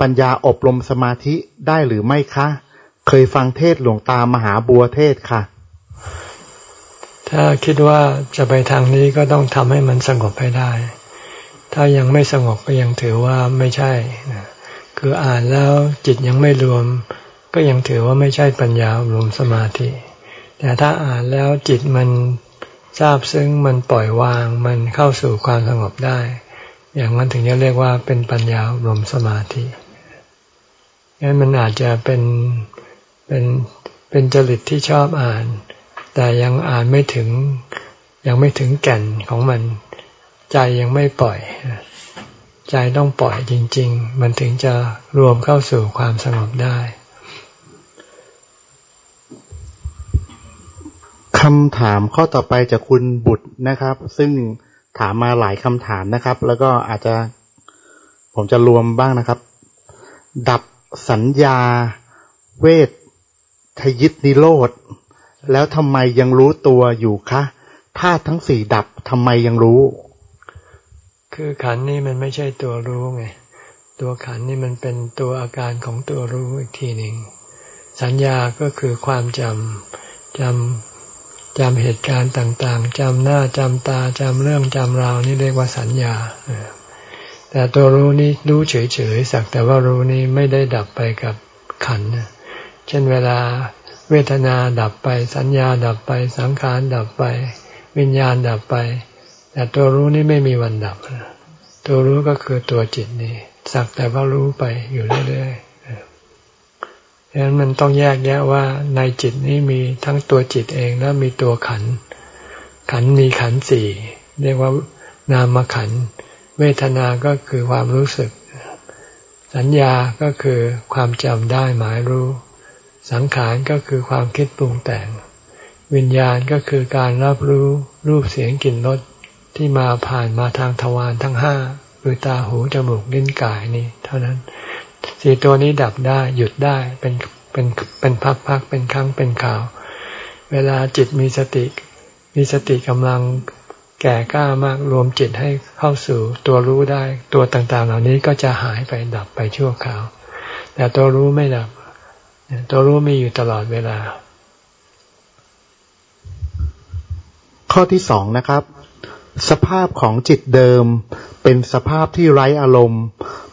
ปัญญาอบรมสมาธิได้หรือไม่คะ เคยฟังเทศหลวงตามหาบัวเทศค่ะ ถ้าคิดว่าจะไปทางนี้ก็ต้องทำให้มันสงบให้ได้ ถ้ายังไม่สงบก็ยังถือว่าไม่ใช่ คืออ่านแล้วจิตยังไม่รวม ก็ยังถือว่าไม่ใช่ปัญญาอบรมสมาธิแต่ถ้าอ่านแล้วจิตมัน ทราบซึ้งมันปล่อยวางมันเข้าสู่ความสงบได้ อย่างนั้นถึงจะเรียกว่าเป็นปัญญารมสมาธิงั้นมันอาจจะเป็นเป็นเป็นจริตที่ชอบอ่าน แต่ยังอ่านไม่ถึงยังไม่ถึงแก่นของมัน ใจยังไม่ปล่อย ใจต้องปล่อยจริง ๆ มันถึงจะรวมเข้าสู่ความสงบได้ คำถามข้อต่อไปจากคุณบุตรนะครับ ซึ่งถามมาหลายคำถามนะครับ แล้วก็อาจจะผมจะรวมบ้างนะครับ ดับสัญญา เวททยิตนิโรธ แล้วทำไมยังรู้ตัวอยู่คะธาตุทั้งสี่ดับทำไมยังรู้ คือขันนี่มันไม่ใช่ตัวรู้ไง ตัวขันนี่มันเป็นตัวอาการของตัวรู้อีกทีหนึ่ง สัญญาก็คือความจำจำ จำเหตุการณ์ต่างๆจำหน้าจำตาจำเรื่องจำราวนี่เรียกว่าสัญญาแต่ตัวรู้นี่รู้เฉยๆสักแต่ว่ารู้นี่ไม่ได้ดับไปกับขันเช่นเวลาเวทนาดับไป สัญญาดับไป สังขารดับไป วิญญาณดับไป แต่ตัวรู้นี่ไม่มีวันดับ ตัวรู้ก็คือตัวจิตนี่สักแต่ว่ารู้ไปอยู่เรื่อยๆ ดังนั้นมันต้องแยกแยะว่าในจิตนี้มีทั้งตัวจิตเองแล้วมีตัวขัน ขันมีขันสี่เรียกว่านามขัน เวทนาก็คือความรู้สึก สัญญาก็คือความจำได้หมายรู้ สังขารก็คือความคิดปรุงแต่ง วิญญาณก็คือการรับรู้รูปเสียงกลิ่นรสที่มาผ่านมาทางทวารทั้งห้าคือตาหูจมูกลิ้นกายนี่เท่านั้น สี่ตัวนี้ดับได้หยุดได้เป็นเป็นเป็นพักๆเป็นครั้งเป็นข่าว เวลาจิตมีสติ มีสติกำลังแก่กล้ามากรวมจิตให้เข้าสู่ตัวรู้ได้ ตัวต่างๆ เหล่านี้ก็จะหายไปดับไปชั่วคราว แต่ตัวรู้ไม่ดับ ตัวรู้มีอยู่ตลอดเวลา ข้อที่สองนะครับ สภาพของจิตเดิม เป็นสภาพที่ไร้อารมณ์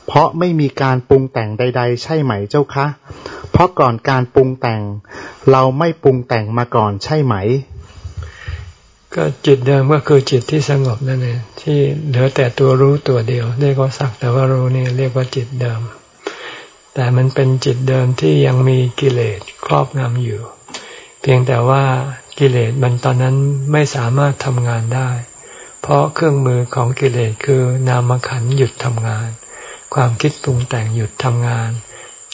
เพราะไม่มีการปรุงแต่งใด ๆ ใช่ไหมเจ้าคะ เพราะก่อนการปรุงแต่ง เราไม่ปรุงแต่งมาก่อนใช่ไหม ก็จิตเดิมก็คือจิตที่สงบนั่นเองที่เหลือแต่ตัวรู้ตัวเดียวเรียกว่าสักแต่ว่ารู้นี่เรียกว่าจิตเดิม แต่มันเป็นจิตเดิมที่ยังมีกิเลสครอบงำอยู่ เพียงแต่ว่ากิเลสมันตอนนั้นไม่สามารถทำงานได้ เพราะเครื่องมือของกิเลสคือนามขันหยุดทำงาน ความคิดปรุงแต่งหยุดทำงาน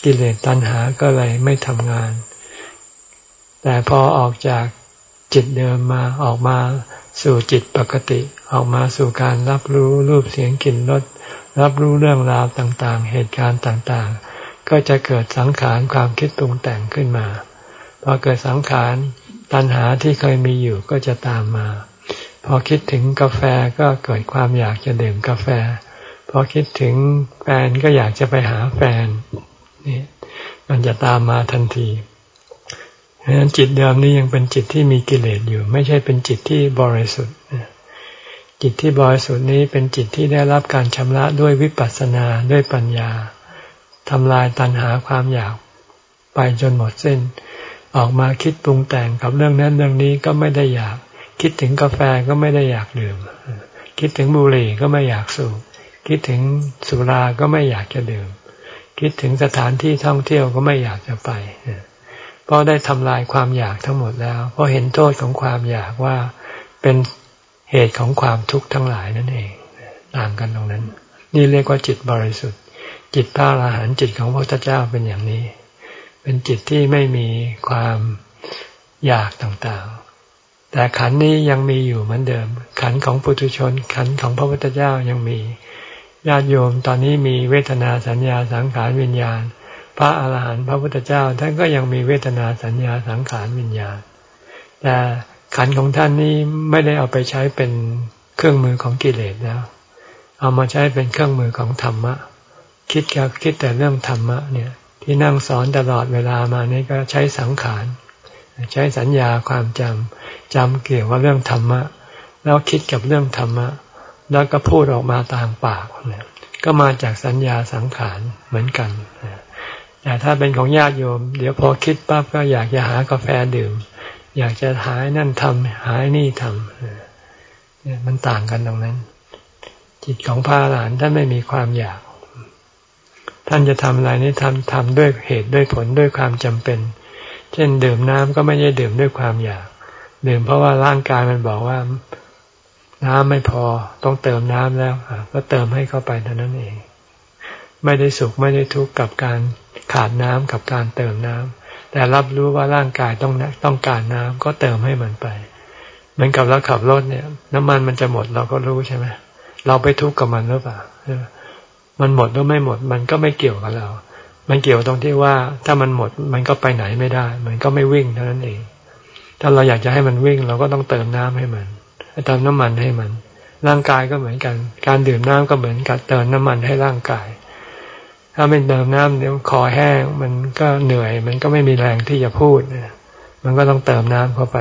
กิเลสตัณหาก็เลยไม่ทำงาน แต่พอออกจากจิตเดิมมาออกมาสู่จิตปกติ ออกมาสู่การรับรู้รูปเสียงกลิ่นรสรับรู้เรื่องราวต่างๆ เหตุการณ์ต่างๆ ก็จะเกิดสังขารความคิดปรุงแต่งขึ้นมาพอเกิดสังขารตัณหาที่เคยมีอยู่ก็จะตามมา พอคิดถึงกาแฟก็เกิดความอยากจะดื่มกาแฟ พอคิดถึงแฟนก็อยากจะไปหาแฟนนี่มันจะตามมาทันทีเพราะฉะนั้นจิตเดิมนี้ยังเป็นจิตที่มีกิเลสอยู่ ไม่ใช่เป็นจิตที่บริสุทธิ์จิตที่บริสุทธิ์นี้เป็นจิตที่ได้รับการชำระด้วยวิปัสสนาด้วยปัญญาทำลายตัณหาความอยากไปจนหมดสิ้น ออกมาคิดปรุงแต่งกับเรื่องนั้นเรื่องนี้ก็ไม่ได้อยาก คิดถึงกาแฟก็ไม่ได้อยากดื่มคิดถึงบุหรี่ก็ไม่อยากสูบ คิดถึงสุราก็ไม่อยากจะดื่ม คิดถึงสถานที่ท่องเที่ยวก็ไม่อยากจะไปเพราะได้ทำลายความอยากทั้งหมดแล้ว เพราะเห็นโทษของความอยากว่าเป็นเหตุของความทุกข์ทั้งหลายนั่นเองต่างกันตรงนั้น นี่เรียกว่าจิตบริสุทธิ์ จิตพระอรหันต์จิตของพระพุทธเจ้าเป็นอย่างนี้ เป็นจิตที่ไม่มีความอยากต่างๆ แต่ขันนี้ยังมีอยู่เหมือนเดิม ขันของปุถุชน ขันของพระพุทธเจ้ายังมี ญาติโยมตอนนี้มีเวทนาสัญญาสังขารวิญญาณ พระอรหันต์พระพุทธเจ้าท่านก็ยังมีเวทนาสัญญาสังขารวิญญาณ แต่ขันของท่านนี้ไม่ได้เอาไปใช้เป็นเครื่องมือของกิเลสแล้ว เอามาใช้เป็นเครื่องมือของธรรมะ คิดก็คิดแต่เรื่องธรรมะเนี่ย ที่นั่งสอนตลอดเวลามานี่ก็ใช้สังขาร ใช้สัญญาความจำจำเกี่ยวกับเรื่องธรรมะ แล้วคิดกับเรื่องธรรมะ แล้วก็พูดออกมาทางปากก็มาจากสัญญาสังขารเหมือนกันแต่ถ้าเป็นของญาติโยม เดี๋ยวพอคิดปั๊บก็อยากจะหากาแฟดื่ม อยากจะหายนั่นทำหายนี่ทำเนี่ยมันต่างกันตรงนั้น จิตของพระหลานท่านไม่มีความอยาก ท่านจะทำอะไรนี่ทำทำด้วยเหตุด้วยผลด้วยความจำเป็น เช่น ดื่มน้ำก็ไม่ใช่ดื่มด้วยความอยาก ดื่มเพราะว่าร่างกายมันบอกว่า น้ำไม่พอต้องเติมน้ำแล้วก็เติมให้เข้าไปเท่านั้นเอง ไม่ได้สุขไม่ได้ทุกข์กับการขาดน้ำกับการเติมน้ำแต่รับรู้ว่าร่างกายต้องต้องการน้ำก็เติมให้มันไปเหมือนกับเราขับรถเนี่ย น้ำมันมันจะหมดเราก็รู้ใช่ไหมเราไปทุกข์กับมันหรือเปล่ามันหมดหรือไม่หมดมันก็ไม่เกี่ยวกับเรา มันเกี่ยวตรงที่ว่าถ้ามันหมดมันก็ไปไหนไม่ได้ มันก็ไม่วิ่งเท่านั้นเอง ถ้าเราอยากจะให้มันวิ่งเราก็ต้องเติมน้ำให้มัน เติมน้ำมันให้มัน ร่างกายก็เหมือนกัน การดื่มน้ำก็เหมือนกับเติมน้ำมันให้ร่างกาย ถ้าไม่เติมน้ำเดี๋ยวคอแห้ง มันก็เหนื่อย มันก็ไม่มีแรงที่จะพูดมันก็ต้องเติมน้ำเข้าไป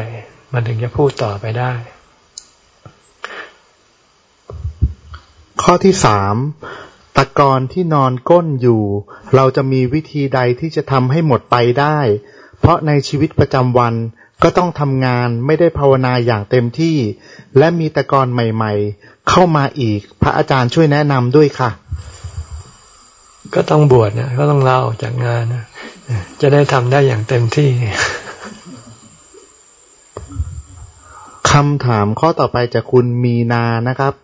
มันถึงจะพูดต่อไปได้ ข้อที่สามตะกอนที่นอนก้นอยู่ เราจะมีวิธีใดที่จะทำให้หมดไปได้ เพราะในชีวิตประจำวัน ก็ต้องทำงานไม่ได้ภาวนาอย่างเต็มที่ และมีตะกอนใหม่ๆ เข้ามาอีก พระอาจารย์ช่วยแนะนำด้วยค่ะ ก็ต้องบวชนะก็ต้องลาออกจากงานนะจะได้ทำได้อย่างเต็มที่คำถามข้อต่อไปจากคุณมีนานะครับ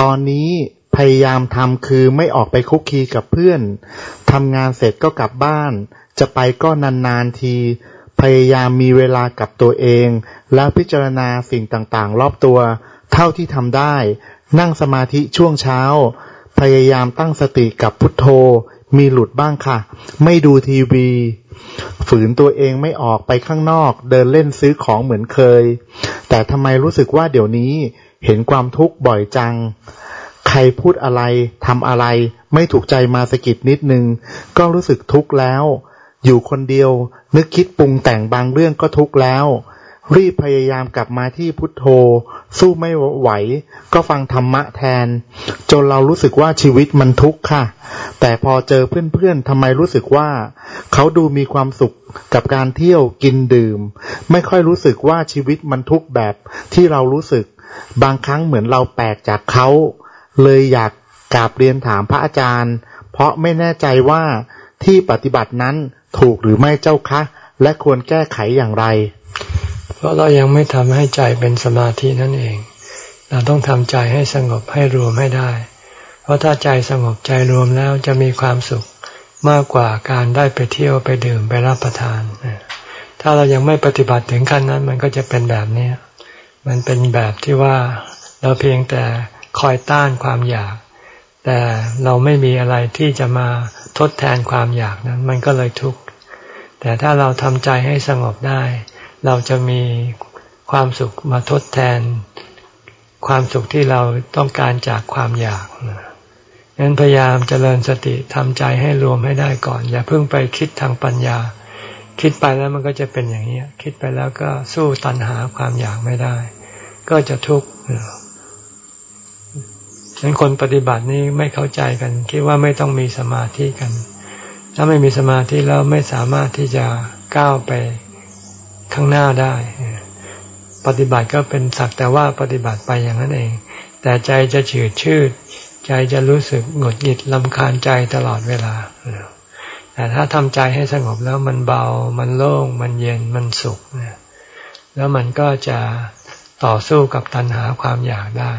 ตอนนี้พยายามทำคือไม่ออกไปคุกคีกับเพื่อนทำงานเสร็จก็กลับบ้าน จะไปก็นานๆที พยายามมีเวลากับตัวเอง แล้วพิจารณาสิ่งต่างๆ รอบตัว เท่าที่ทำได้ นั่งสมาธิช่วงเช้า พยายามตั้งสติกับพุทโธ มีหลุดบ้างค่ะ ไม่ดูทีวี ฝืนตัวเองไม่ออกไปข้างนอก เดินเล่นซื้อของเหมือนเคย แต่ทำไมรู้สึกว่าเดี๋ยวนี้เห็นความทุกข์บ่อยจัง ใครพูดอะไรทำอะไร ไม่ถูกใจมาสกิดนิดนึง ก็รู้สึกทุกข์แล้ว อยู่คนเดียว นึกคิดปรุงแต่งบางเรื่องก็ทุกข์แล้ว รีบพยายามกลับมาที่พุทโธ สู้ไม่ไหว ก็ฟังธรรมะแทน จนเรารู้สึกว่าชีวิตมันทุกข์ค่ะ แต่พอเจอเพื่อนๆทำไมรู้สึกว่า เขาดูมีความสุขกับการเที่ยวกินดื่ม ไม่ค่อยรู้สึกว่าชีวิตมันทุกข์แบบที่เรารู้สึก บางครั้งเหมือนเราแปลกจากเขา เลยอยากกราบเรียนถามพระอาจารย์ เพราะไม่แน่ใจว่าที่ปฏิบัตินั้น ถูกหรือไม่เจ้าคะ และควรแก้ไขอย่างไร เพราะเรายังไม่ทำให้ใจเป็นสมาธินั่นเอง เราต้องทำใจให้สงบให้รวมให้ได้ เพราะถ้าใจสงบใจรวมแล้วจะมีความสุขมากกว่าการได้ไปเที่ยวไปดื่มไปรับประทาน ถ้าเรายังไม่ปฏิบัติถึงขั้นนั้น มันก็จะเป็นแบบนี้ มันเป็นแบบที่ว่าเราเพียงแต่คอยต้านความอยาก แต่เราไม่มีอะไรที่จะมาทดแทนความอยากนั้น มันก็เลยทุกข์ แต่ถ้าเราทำใจให้สงบได้ เราจะมีความสุขมาทดแทน ความสุขที่เราต้องการจากความอยากนั้นพยายามเจริญสติทำใจให้รวมให้ได้ก่อน อย่าเพิ่งไปคิดทางปัญญา คิดไปแล้วมันก็จะเป็นอย่างนี้คิดไปแล้วก็สู้ตัณหาความอยากไม่ได้ ก็จะทุกข์ฉะนั้นคนปฏิบัตินี้ไม่เข้าใจกัน คิดว่าไม่ต้องมีสมาธิกัน ถ้าไม่มีสมาธิแล้วไม่สามารถที่จะก้าวไปข้างหน้าได้ ปฏิบัติก็เป็นสักแต่ว่าปฏิบัติไปอย่างนั้นเอง แต่ใจจะฉืดชืด ใจจะรู้สึกหงุดหงิดลำคาญใจตลอดเวลา แต่ถ้าทำใจให้สงบแล้วมันเบา มันโล่ง มันเย็น มันสุข แล้วมันก็จะต่อสู้กับตัณหาความอยากได้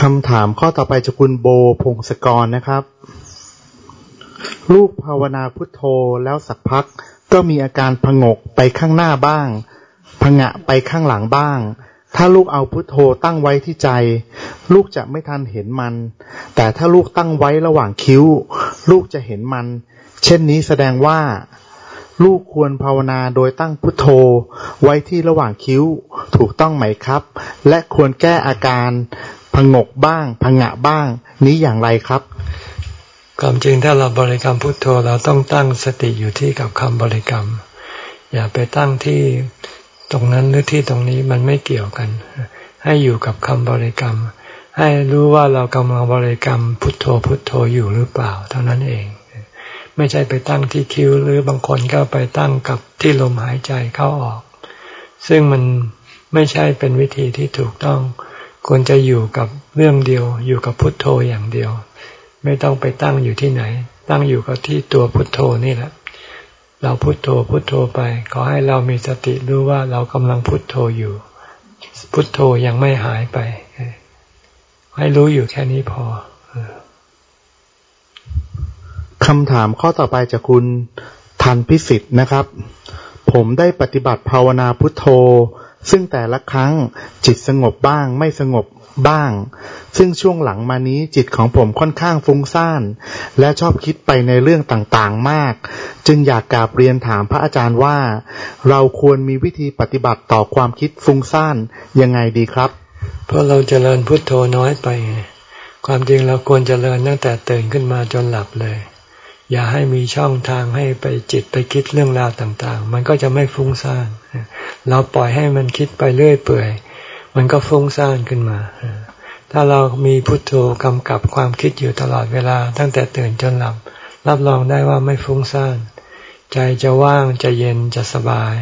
คำถามข้อต่อไปจากคุณโบพงศกรนะครับ ลูกภาวนาพุทโธแล้วสักพัก ก็มีอาการผงกไปข้างหน้าบ้างผงะไปข้างหลังบ้าง ถ้าลูกเอาพุทโธตั้งไว้ที่ใจ ลูกจะไม่ทันเห็นมัน แต่ถ้าลูกตั้งไว้ระหว่างคิ้ว ลูกจะเห็นมัน เช่นนี้แสดงว่า ลูกควรภาวนาโดยตั้งพุทโธ ไว้ที่ระหว่างคิ้วถูกต้องไหมครับ และควรแก้อาการ ผงกบ้างผงะบ้าง นี้อย่างไรครับความจริงถ้าเราบริกรรมพุทโธเราต้องตั้งสติอยู่ที่กับคำบริกรรม อย่าไปตั้งที่ตรงนั้นหรือที่ตรงนี้มันไม่เกี่ยวกัน ให้อยู่กับคำบริกรรม ให้รู้ว่าเรากำลังบริกรรมพุทโธพุทโธอยู่หรือเปล่า เท่านั้นเอง ไม่ใช่ไปตั้งที่คิ้วหรือบางคนก็ไปตั้งกับที่ลมหายใจเข้าออก ซึ่งมันไม่ใช่เป็นวิธีที่ถูกต้อง ควรจะอยู่กับเรื่องเดียว อยู่กับพุทโธอย่างเดียว ไม่ต้องไปตั้งอยู่ที่ไหน ตั้งอยู่กับที่ตัวพุทโธนี่แหละ เราพุทโธพุทโธไป ขอให้เรามีสติรู้ว่าเรากำลังพุทโธอยู่ พุทโธยังไม่หายไป ให้รู้อยู่แค่นี้พอคำถามข้อต่อไปจากคุณทันพิสิทธ์นะครับ ผมได้ปฏิบัติภาวนาพุทโธ ซึ่งแต่ละครั้งจิตสงบบ้างไม่สงบบ้าง ซึ่งช่วงหลังมานี้จิตของผมค่อนข้างฟุ้งซ่าน และชอบคิดไปในเรื่องต่างๆมาก จึงอยากกราบเรียนถามพระอาจารย์ว่า เราควรมีวิธีปฏิบัติต่อความคิดฟุ้งซ่านยังไงดีครับ เพราะเราจเจริญพุทโธน้อยไป ความจริงเราควรจเจริญตั้งแต่ตื่นขึ้นมาจนหลับเลย อย่าให้มีช่องทางให้ไปจิตไปคิดเรื่องราวต่าง ๆ มันก็จะไม่ฟุ้งซ่านเราปล่อยให้มันคิดไปเรื่อยเปื่อย มันก็ฟุ้งซ่านขึ้นมา ถ้าเรามีพุทโธกำกับความคิดอยู่ตลอดเวลาตั้งแต่ตื่นจนหลับ รับรองได้ว่าไม่ฟุ้งซ่าน ใจจะว่างจะเย็นจะสบาย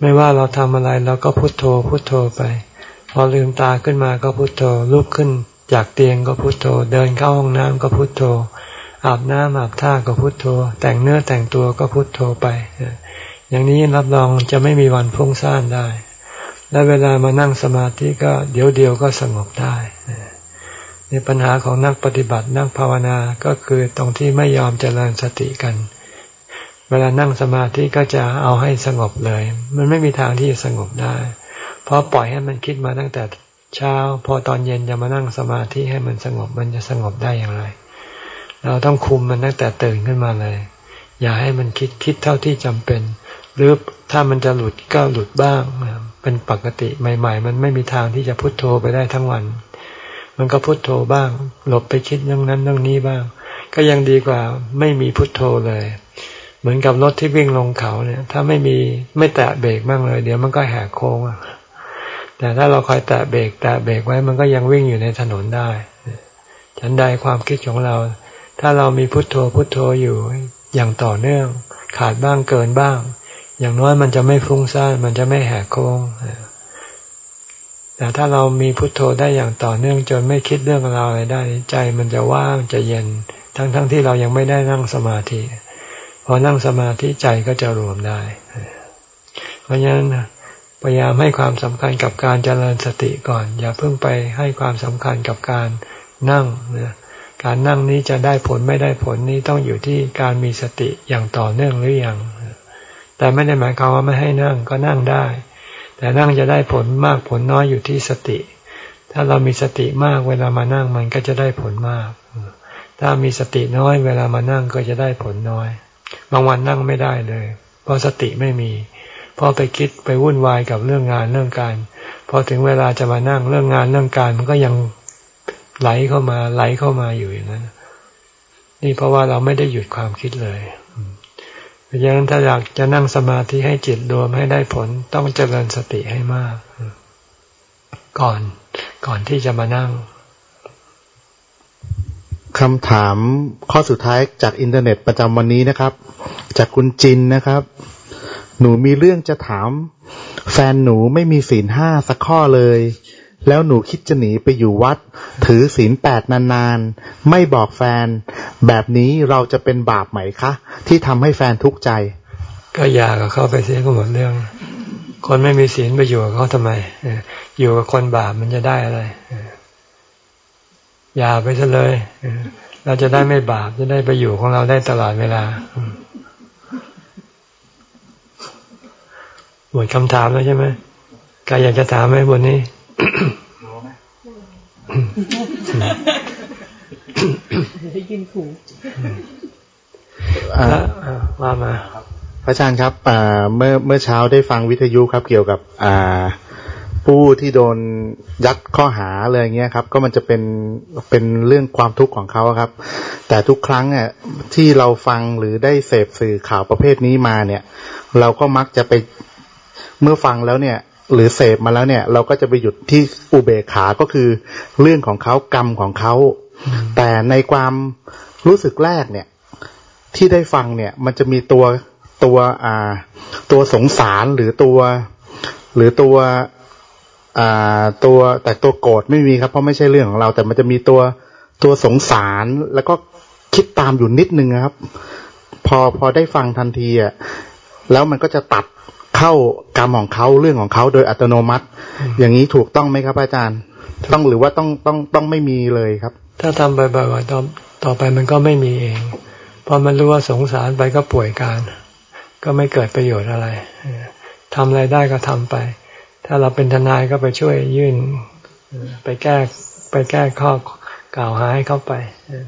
ไม่ว่าเราทำอะไรเราก็พุทโธพุทโธไป พอลืมตาขึ้นมาก็พุทโธลุกขึ้น จากเตียงก็พุทโธ เดินเข้าห้องน้ำก็พุทโธ อาบน้ำอาบท่าก็พุโทโธ แต่งเนื้อแต่งตัวก็พุโทโธไป อย่างนี้รับรองจะไม่มีวันฟุ้งซ่านได้ และเวลามานั่งสมาธิก็เดี๋ยวเดียวก็สงบได้ในปัญหาของนักปฏิบัตินักภาวนาก็คือตรงที่ไม่ยอมเจริญสติกัน เวลานั่งสมาธิก็จะเอาให้สงบเลย มันไม่มีทางที่จะสงบได้ เพราะปล่อยให้มันคิดมาตั้งแต่เช้า พอตอนเย็นจะมานั่งสมาธิให้มันสงบมันจะสงบได้อย่างไร เราต้องคุมมันตั้งแต่ตื่นขึ้นมาเลย อย่าให้มันคิดคิดเท่าที่จำเป็น หรือถ้ามันจะหลุดก็หลุดบ้าง เป็นปกติใหม่ ๆ มันไม่มีทางที่จะพุโทโธไปได้ทั้งวัน มันก็พุโทโธบ้าง หลบไปคิดเรื่องนั้นเรื่องนี้บ้าง ก็ยังดีกว่าไม่มีพุโทโธเลย เหมือนกับรถที่วิ่งลงเขาเนี่ย ถ้าไม่มีไม่แตะเบรกบ้างเลย เดี๋ยวมันก็แหกโค้งแต่ถ้าเราคอยแตะเบรกแตะเบรกไว้มันก็ยังวิ่งอยู่ในถนนได้ ฉันใดความคิดของเรา ถ้าเรามีพุทโธพุทโธอยู่อย่างต่อเนื่อง ขาดบ้างเกินบ้าง อย่างน้อยมันจะไม่ฟุ้งซ่านมันจะไม่แหกโค้งแต่ถ้าเรามีพุทโธได้อย่างต่อเนื่องจนไม่คิดเรื่องราวอะไรได้ ใจมันจะว่างจะเย็น ทั้งๆทที่เรายังไม่ได้นั่งสมาธิพอนั่งสมาธิใจก็จะรวมได้ เพราะฉะนั้นพยายามให้ความสำคัญกับการเจริญสติก่อน อย่าเพิ่งไปให้ความสำคัญกับการนั่งนะ การนั่งนี้จะได้ผลไม่ได้ผลนี้ต้องอยู่ที่การมีสติอย่างต่อเนื่องหรืออยัง แต่ไม่ได้หมายความว่าไม่ให้นั่งก็นั่งได้ แต่นั่งจะได้ผลมากผลน้อยอยู่ที่สติ ถ้าเรามีสติมากเวลามานั่งมันก็จะได้ผลมาก ถ้ามีสติน้อยเวลามานั่งก็จะได้ผลน้อย บางวันนั่งไม่ได้เลย เพราะสติไม่มีพอไปคิดไปวุ่นวายกับเรื่องงานเรื่องการ พอถึงเวลาจะมานั่งเรื่องงานเรื่องการมันก็ยัง ไหลเข้ามา ไหลเข้ามาอยู่อย่างนั้น นี่เพราะว่าเราไม่ได้หยุดความคิดเลยเพราะฉะนั้นถ้าอยากจะนั่งสมาธิให้จิตรวมให้ได้ผลต้องเจริญสติให้มาก ก่อนก่อนที่จะมานั่งคำถามข้อสุดท้ายจากอินเทอร์เน็ตประจำวันนี้นะครับ จากคุณจินนะครับ หนูมีเรื่องจะถาม แฟนหนูไม่มีศีลห้าสักข้อเลย แล้วหนูคิดจะหนีไปอยู่วัด ถือศีลแปดนานๆ ไม่บอกแฟน แบบนี้เราจะเป็นบาปไหมคะ ที่ทำให้แฟนทุกข์ใจ ก็อยากับเขาไปเสียก็หมดเรื่อง คนไม่มีศีลไปอยู่กับเขาทำไม อยู่กับคนบาปมันจะได้อะไร อย่าไปซะเลย เราจะได้ไม่บาปจะได้ไปอยู่ของเราได้ตลอดเวลาหมดคำถามแล้วใช่ไหมกายอยากจะถามไหมบนนี้ ได้ยินถูกว่ามาพระอาจารย์ครับเมื่อเมื่อเช้าได้ฟังวิทยุครับ เกี่ยวกับอ่าผู้ที่โดนยัดข้อหาอะไรเงี้ยครับ ก็มันจะเป็นเป็นเรื่องความทุกข์ของเขาครับ แต่ทุกครั้งเนี่ยที่เราฟังหรือได้เสพสื่อข่าวประเภทนี้มาเนี่ย เราก็มักจะไปเมื่อฟังแล้วเนี่ย หรือเสพมาแล้วเนี่ย เราก็จะไปหยุดที่อุเบกขาก็คือเรื่องของเขากรรมของเขาแต่ในความรู้สึกแรกเนี่ย ที่ได้ฟังเนี่ย มันจะมีตัวตัวอ่า ตัวสงสารหรือตัว หรือตัวอ่าตัวแต่ตัวโกรธไม่มีครับเพราะไม่ใช่เรื่องของเรา แต่มันจะมีตัวตัวสงสารแล้วก็คิดตามอยู่นิดนึงนะครับ พอพอได้ฟังทันทีอะแล้วมันก็จะตัด เข้ากรรมของเขาเรื่องของเขาโดยอัตโนมัติ อย่างนี้ถูกต้องไหมครับอาจารย์ ต้องหรือว่าต้องต้องต้องไม่มีเลยครับ ถ้าทำบ่อยๆต่อต่อไปมันก็ไม่มีเองพอมันรู้ว่าสงสารไปก็ป่วยการ ก็ไม่เกิดประโยชน์อะไรทำอะไรได้ก็ทำไป ถ้าเราเป็นทนายก็ไปช่วยยื่น ไปแก้ไปแก้ข้อกล่าวหาให้เขาไป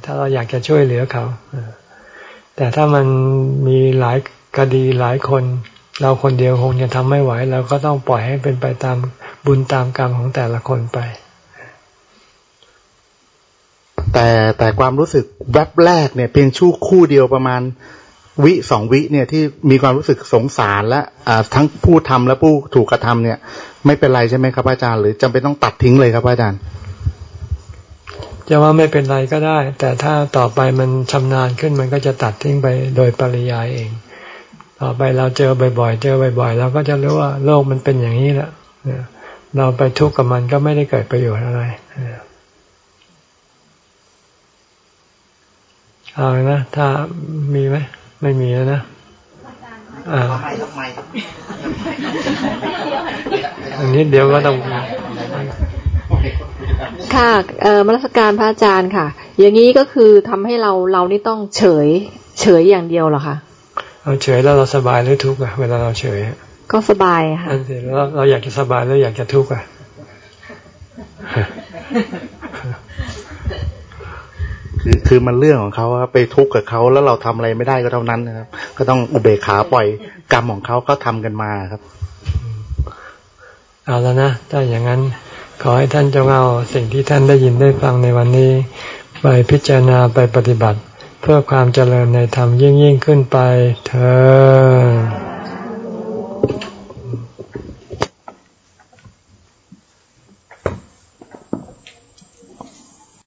ถ้าเราอยากจะช่วยเหลือเขา แต่ถ้ามันมีหลายคดีหลายคน เราคนเดียวคงจะทำไม่ไหวเราก็ต้องปล่อยให้เป็นไปตามบุญตามกรรมของแต่ละคนไป แต่แต่ความรู้สึกแวบแรกเนี่ย เพียงชู่คู่เดียวประมาณวิสองวิเนี่ยที่มีความรู้สึกสงสารและอ่าทั้งผู้ทำและผู้ถูกกระทำเนี่ย ไม่เป็นไรใช่ไหมครับอาจารย์ หรือจำเป็นต้องตัดทิ้งเลยครับอาจารย์จะว่าไม่เป็นไรก็ได้ แต่ถ้าต่อไปมันชำนาญขึ้นมันก็จะตัดทิ้งไปโดยปริยายเอง ต่อไปเราเจอบ่อยๆ เจอบ่อยๆ เราก็จะรู้ว่าโลกมันเป็นอย่างนี้แหละเราไปทุกข์กับมันก็ไม่ได้เกิดประโยชน์อะไรเอานะ ถ้ามีไหม ไม่มีแล้วนะอ่าอันนี้เดี๋ยวก็ต้องค่ะเอ่อมรสการพระอาจารย์ค่ะ อย่างนี้ก็คือทำให้เราเรานี่ต้องเฉย เฉยอย่างเดียวเหรอคะ เราเฉยแล้วเราสบายหรือทุกข์อะเวลาเราเฉยก็สบายค่ะอันเแล้วเราอยากจะสบายแล้วอยากจะทุกข์อะคือคือมันเรื่องของเขาครับไปทุกข์กับเขาแล้วเราทำอะไรไม่ได้ก็เท่านั้นนะครับ ก็ต้องอุเบกขาปล่อยกรรมของเขาเขาทากันมาครับ เอาแล้วนะถ้าอย่างนั้น ขอให้ท่านจงเอาสิ่งที่ท่านได้ยินได้ฟังในวันนี้ ไปพิจารณาไปปฏิบัติ เพื่อความเจริญในธรรมยิ่งยิ่งขึ้นไปเธอ